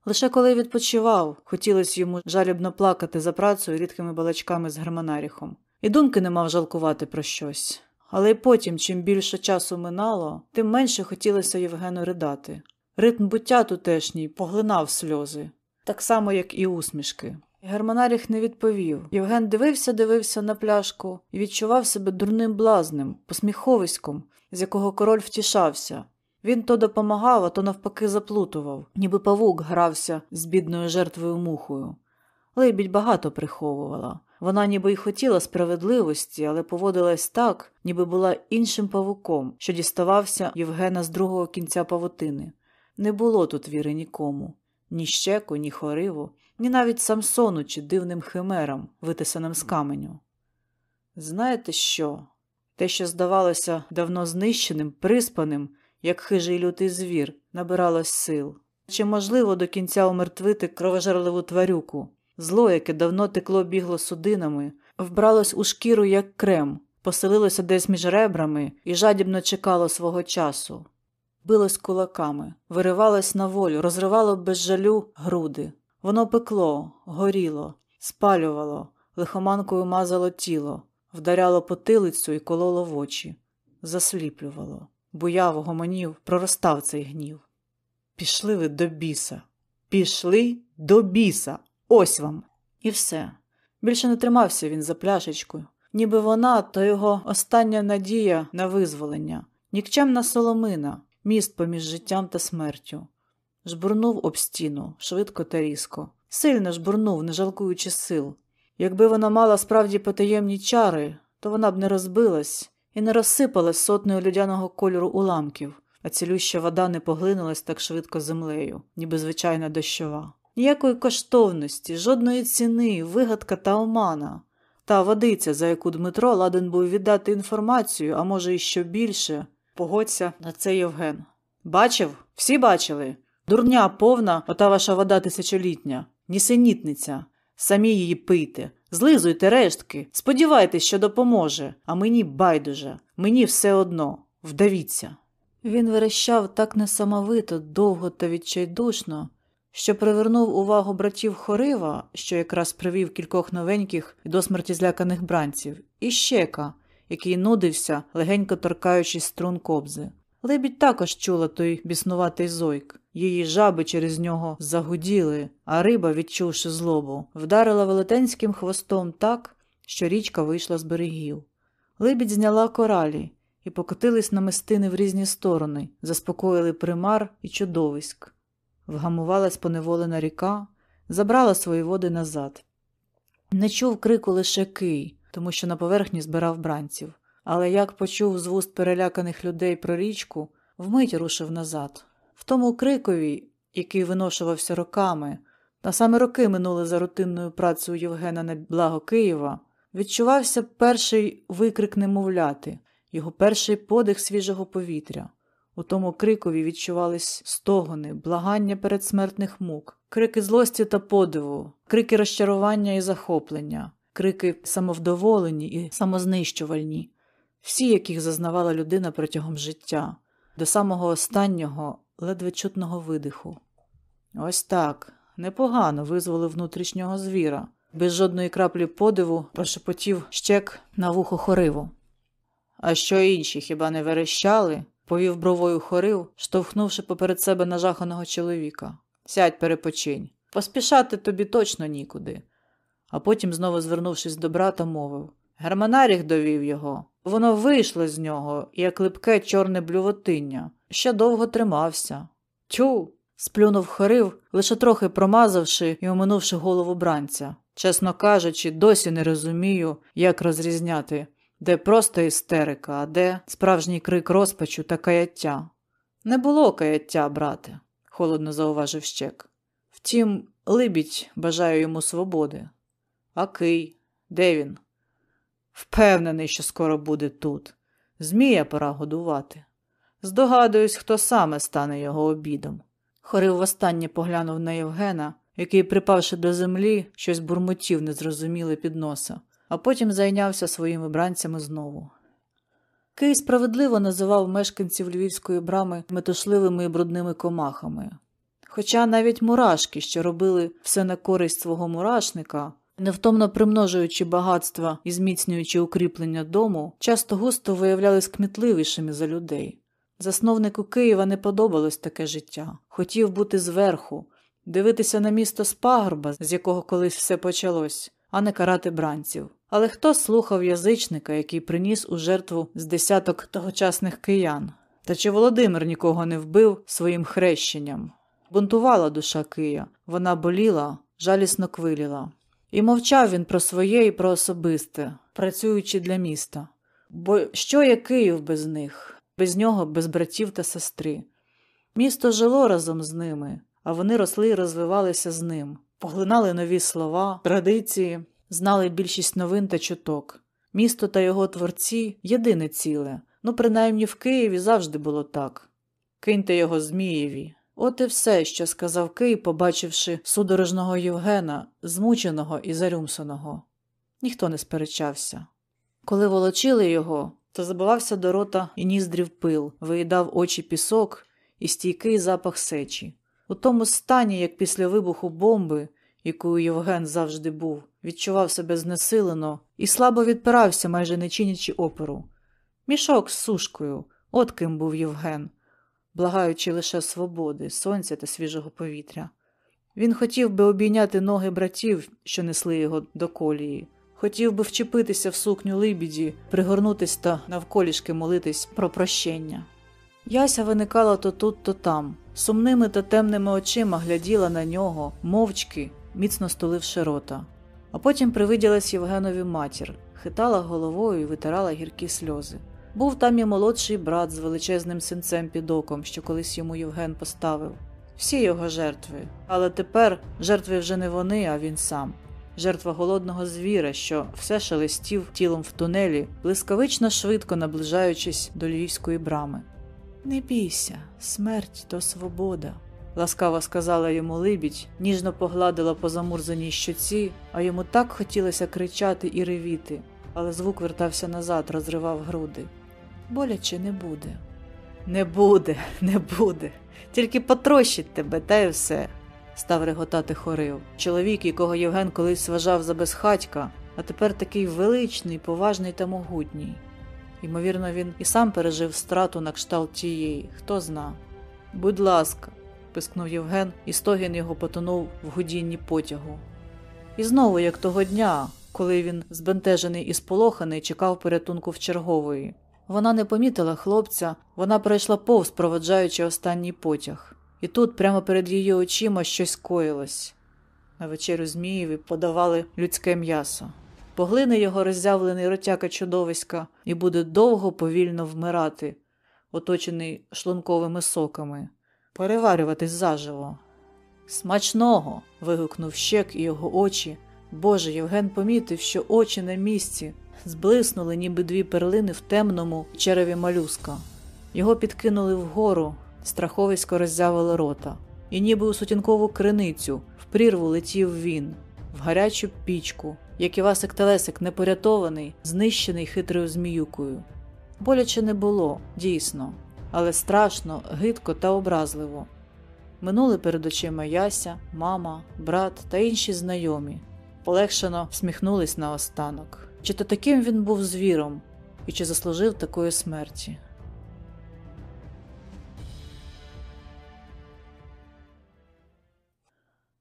Лише коли відпочивав, хотілося йому жалібно плакати за працею рідкими балачками з германаріхом. І думки не мав жалкувати про щось. Але й потім, чим більше часу минало, тим менше хотілося Євгену ридати. Ритм буття тутешній поглинав сльози, так само, як і усмішки. Германаріх не відповів. Євген дивився, дивився на пляшку і відчував себе дурним блазнем, посміховиськом, з якого король втішався. Він то допомагав, а то навпаки заплутував, ніби павук грався з бідною жертвою мухою. Лейбідь багато приховувала. Вона ніби й хотіла справедливості, але поводилась так, ніби була іншим павуком, що діставався Євгена з другого кінця павутини. Не було тут віри нікому ні щеку, ні хориву, ні навіть Самсону чи дивним химерам, витисаним з каменю. Знаєте що? Те, що здавалося давно знищеним, приспаним, як хижий лютий звір, набиралось сил. Чи можливо до кінця умертвити кровожерливу тварюку? Зло, яке давно текло бігло судинами, вбралось у шкіру, як крем, поселилося десь між ребрами і жадібно чекало свого часу. Билось кулаками, виривалось на волю, розривало без жалю груди. Воно пекло, горіло, спалювало, лихоманкою мазало тіло, вдаряло потилицю і кололо в очі, засліплювало, буяв гомонів, проростав цей гнів. Пішли ви до біса, пішли до біса, ось вам. І все. Більше не тримався він за пляшечкою, ніби вона то його остання надія на визволення, нікчемна соломина, міст поміж життям та смертю. Жбурнув об стіну, швидко та різко. Сильно жбурнув, не жалкуючи сил. Якби вона мала справді потаємні чари, то вона б не розбилась і не розсипалась сотнею людяного кольору уламків, а цілюща вода не поглинулась так швидко землею, ніби звичайна дощова. Ніякої коштовності, жодної ціни, вигадка та омана. Та водиця, за яку Дмитро ладен був віддати інформацію, а може, і що більше, погодься на це Євген. Бачив? Всі бачили? Дурня повна, ота ваша вода тисячолітня, нісенітниця. Самі її пийте, злизуйте рештки, сподівайтесь, що допоможе, а мені байдуже, мені все одно, вдавіться. Він верещав так несамовито, довго та відчайдушно, що привернув увагу братів Хорива, що якраз привів кількох новеньких і до смерті зляканих бранців, і щека, який нудився, легенько торкаючись струн кобзи. Лебідь також чула той біснуватий зойк. Її жаби через нього загуділи, а риба, відчувши злобу, вдарила велетенським хвостом так, що річка вийшла з берегів. Лебідь зняла коралі і покотились на мистини в різні сторони, заспокоїли примар і чудовиськ. Вгамувалась поневолена ріка, забрала свої води назад. Не чув крику лише кий, тому що на поверхні збирав бранців, але як почув з вуст переляканих людей про річку, вмить рушив назад. В тому крикові, який виношувався роками, та саме роки минули за рутинною працею Євгена на благо Києва, відчувався перший викрик немовляти, його перший подих свіжого повітря. У тому крикові відчувались стогони, благання передсмертних мук, крики злості та подиву, крики розчарування і захоплення, крики самовдоволені і самознищувальні, всі, яких зазнавала людина протягом життя, до самого останнього, ледве чутного видиху. Ось так, непогано визвали внутрішнього звіра, без жодної краплі подиву прошепотів щек на вухо хориву. А що інші хіба не верещали? повів бровою хорив, штовхнувши поперед себе нажаханого чоловіка. Сядь, перепочинь. Поспішати тобі точно нікуди. А потім, знову звернувшись до брата, мовив Германаріх довів його. Воно вийшло з нього, як липке чорне блювотиння. Ще довго тримався. Тю. сплюнув хорив, лише трохи промазавши і оминувши голову бранця. Чесно кажучи, досі не розумію, як розрізняти де просто істерика, а де справжній крик розпачу та каяття. Не було каяття, брате, холодно зауважив щек. Втім, либідь бажаю йому свободи. А? Де він? Впевнений, що скоро буде тут. Змія пора годувати. Здогадуюсь, хто саме стане його обідом. Хорив востаннє поглянув на Євгена, який, припавши до землі, щось бурмотів незрозуміле під носа а потім зайнявся своїми бранцями знову. Кий справедливо називав мешканців львівської брами метушливими і брудними комахами. Хоча навіть мурашки, що робили все на користь свого мурашника, невтомно примножуючи багатства і зміцнюючи укріплення дому, часто густо виявлялись кмітливішими за людей. Засновнику Києва не подобалось таке життя, хотів бути зверху, дивитися на місто з пагорба, з якого колись все почалось, а не карати бранців. Але хто слухав язичника, який приніс у жертву з десяток тогочасних киян? Та чи Володимир нікого не вбив своїм хрещенням? Бунтувала душа Кия, вона боліла, жалісно квиліла. І мовчав він про своє і про особисте, працюючи для міста. Бо що є Київ без них, без нього, без братів та сестри? Місто жило разом з ними, а вони росли і розвивалися з ним, поглинали нові слова, традиції, знали більшість новин та чуток. Місто та його творці єдине ціле, ну принаймні в Києві завжди було так. Киньте його Змієві. От і все, що сказав Кий, побачивши судорожного Євгена, змученого і зарюмсаного. Ніхто не сперечався. Коли волочили його, то забивався до рота і ніздрів пил, виїдав очі пісок і стійкий запах сечі. У тому стані, як після вибуху бомби, якою Євген завжди був, відчував себе знесилено і слабо відпирався, майже не чинячи опору. Мішок з сушкою, от ким був Євген, благаючи лише свободи, сонця та свіжого повітря. Він хотів би обійняти ноги братів, що несли його до колії, хотів би вчепитися в сукню либіді, пригорнутись та навколішки молитись про прощення. Яся виникала то тут, то там, сумними та темними очима гляділа на нього, мовчки, міцно стуливши рота. А потім привиділась Євгенові матір, хитала головою і витирала гіркі сльози. Був там і молодший брат з величезним синцем під оком, що колись йому Євген поставив. Всі його жертви, але тепер жертви вже не вони, а він сам. Жертва голодного звіра, що все шелестів тілом в тунелі, блискавично швидко наближаючись до львівської брами. Не бійся, смерть то свобода ласкаво сказала йому либідь, ніжно погладила по замурзаній щоці, а йому так хотілося кричати і ревіти, але звук вертався назад, розривав груди. Боляче не буде. Не буде, не буде. Тільки потрощить тебе, та й все, став реготати хорив. Чоловік, якого Євген колись вважав за безхатька, а тепер такий величний, поважний та могутній. Ймовірно, він і сам пережив страту на кшталт тієї, хто зна. Будь ласка, пискнув Євген, і стогін його потонув в гудінні потягу. І знову, як того дня, коли він, збентежений і сполоханий, чекав порятунку в чергової. Вона не помітила хлопця, вона пройшла повз, проводжаючи останній потяг. І тут, прямо перед її очима, щось коїлось. На вечерю Змієві подавали людське м'ясо. Поглине його роззявлений ротяка чудовиська і буде довго повільно вмирати, оточений шлунковими соками, переварюватись заживо. Смачного. вигукнув щек і його очі. Боже, Євген помітив, що очі на місці зблиснули, ніби дві перлини в темному череві малюска. Його підкинули вгору, страховисько роззявило рота, і ніби у сутінкову криницю в прірву летів він, в гарячу пічку, як Івасик Телесик непорятований, знищений хитрою зміюкою. Боляче не було, дійсно, але страшно, гидко та образливо. Минули перед очима Яся, мама, брат та інші знайомі. Полегшено всміхнулись наостанок. Чи то таким він був звіром, і чи заслужив такої смерті?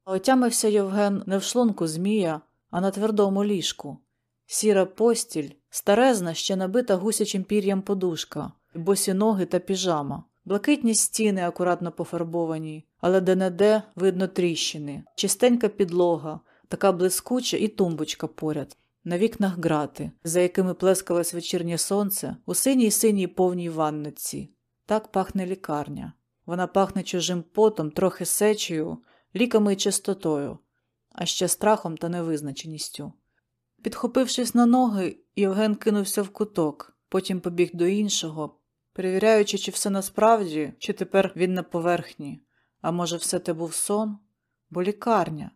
Отямився Євген не в шлунку Змія, а на твердому ліжку. Сіра постіль, старезна, ще набита гусячим пір'ям подушка, босі ноги та піжама, блакитні стіни акуратно пофарбовані, але де-не-де видно тріщини, чистенька підлога, така блискуча і тумбочка поряд. На вікнах грати, за якими плескалось вечірнє сонце, у синій синій повній ванниці. Так пахне лікарня. Вона пахне чужим потом, трохи сечею, ліками і чистотою, а ще страхом та невизначеністю. Підхопившись на ноги, Євген кинувся в куток, потім побіг до іншого, перевіряючи, чи все насправді, чи тепер він на поверхні, а може, все те був сон, бо лікарня.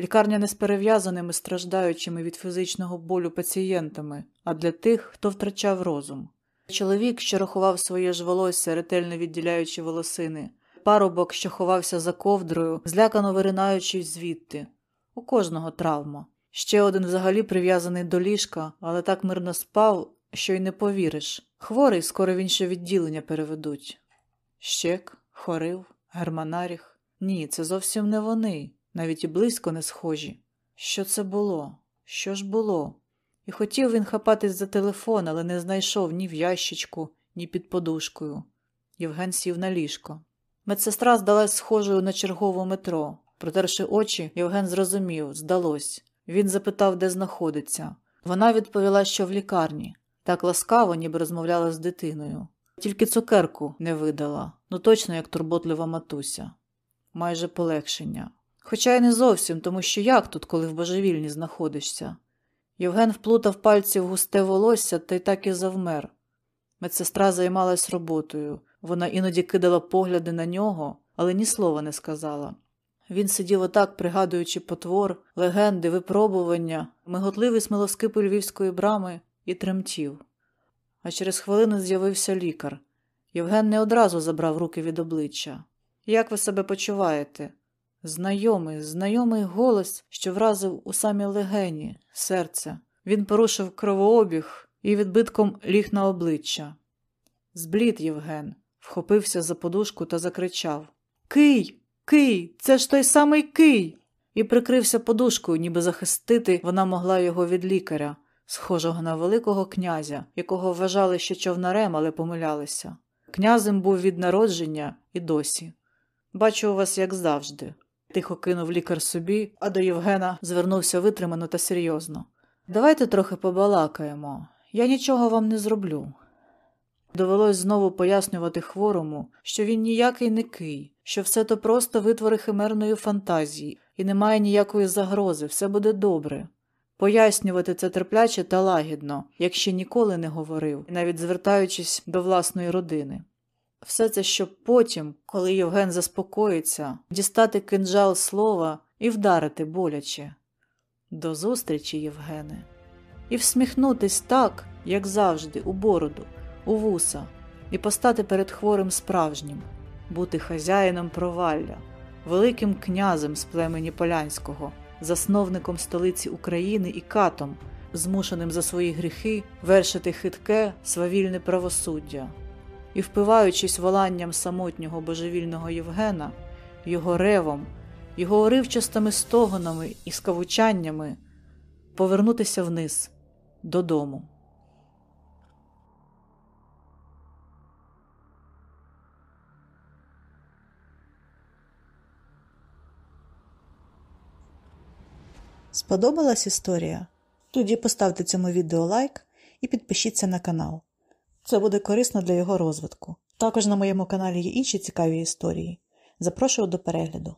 Лікарня не з перев'язаними, страждаючими від фізичного болю пацієнтами, а для тих, хто втрачав розум. Чоловік, що рахував своє ж волосся, ретельно відділяючи волосини, парубок, що ховався за ковдрою, злякано виринаючи звідти. У кожного травма. Ще один взагалі прив'язаний до ліжка, але так мирно спав, що й не повіриш. Хворий скоро в інше відділення переведуть. Щек, хорив, германаріх. Ні, це зовсім не вони, навіть і близько не схожі. Що це було? Що ж було? І хотів він хапатись за телефон, але не знайшов ні в ящичку, ні під подушкою. Євген сів на ліжко. Медсестра здалась схожою на чергову метро. Протерши очі, Євген зрозумів, здалось. Він запитав, де знаходиться. Вона відповіла, що в лікарні. Так ласкаво, ніби розмовляла з дитиною. Тільки цукерку не видала, ну точно як турботлива матуся. Майже полегшення. Хоча й не зовсім, тому що як тут, коли в божевільні знаходишся? Євген вплутав пальці в густе волосся та й так і завмер. Медсестра займалась роботою. Вона іноді кидала погляди на нього, але ні слова не сказала. Він сидів отак, пригадуючи потвор, легенди, випробування, миготливий смолоскипи львівської брами і тремтів. А через хвилину з'явився лікар. Євген не одразу забрав руки від обличчя. Як ви себе почуваєте? Знайомий, знайомий голос, що вразив у самі легені, серце. Він порушив кровообіг і відбитком ліг на обличчя. Зблід Євген, вхопився за подушку та закричав Кий! Кий, це ж той самий Кий. І прикрився подушкою, ніби захистити вона могла його від лікаря, схожого на Великого князя, якого вважали ще човнарем, але помилялися. Князем був від народження і досі. Бачу вас, як завжди. Тихо кинув лікар собі, а до Євгена звернувся витримано та серйозно. Давайте трохи побалакаємо. Я нічого вам не зроблю. Довелось знову пояснювати хворому, що він ніякий не кий, що все то просто витвори химерної фантазії і немає ніякої загрози, все буде добре. Пояснювати це терпляче та лагідно, як ще ніколи не говорив, навіть звертаючись до власної родини. Все це щоб потім, коли Євген заспокоїться, дістати кинджал слова і вдарити боляче. До зустрічі, Євгене, і всміхнутись так, як завжди, у бороду у вуса і постати перед хворим справжнім, бути хазяїном провалля, великим князем з племені Полянського, засновником столиці України і катом, змушеним за свої гріхи вершити хитке, свавільне правосуддя, і, впиваючись воланням самотнього божевільного Євгена, його ревом, його уривчастими стогонами і скавучаннями, повернутися вниз додому. Сподобалась історія? Тоді поставте цьому відео лайк і підпишіться на канал. Це буде корисно для його розвитку. Також на моєму каналі є інші цікаві історії. Запрошую до перегляду.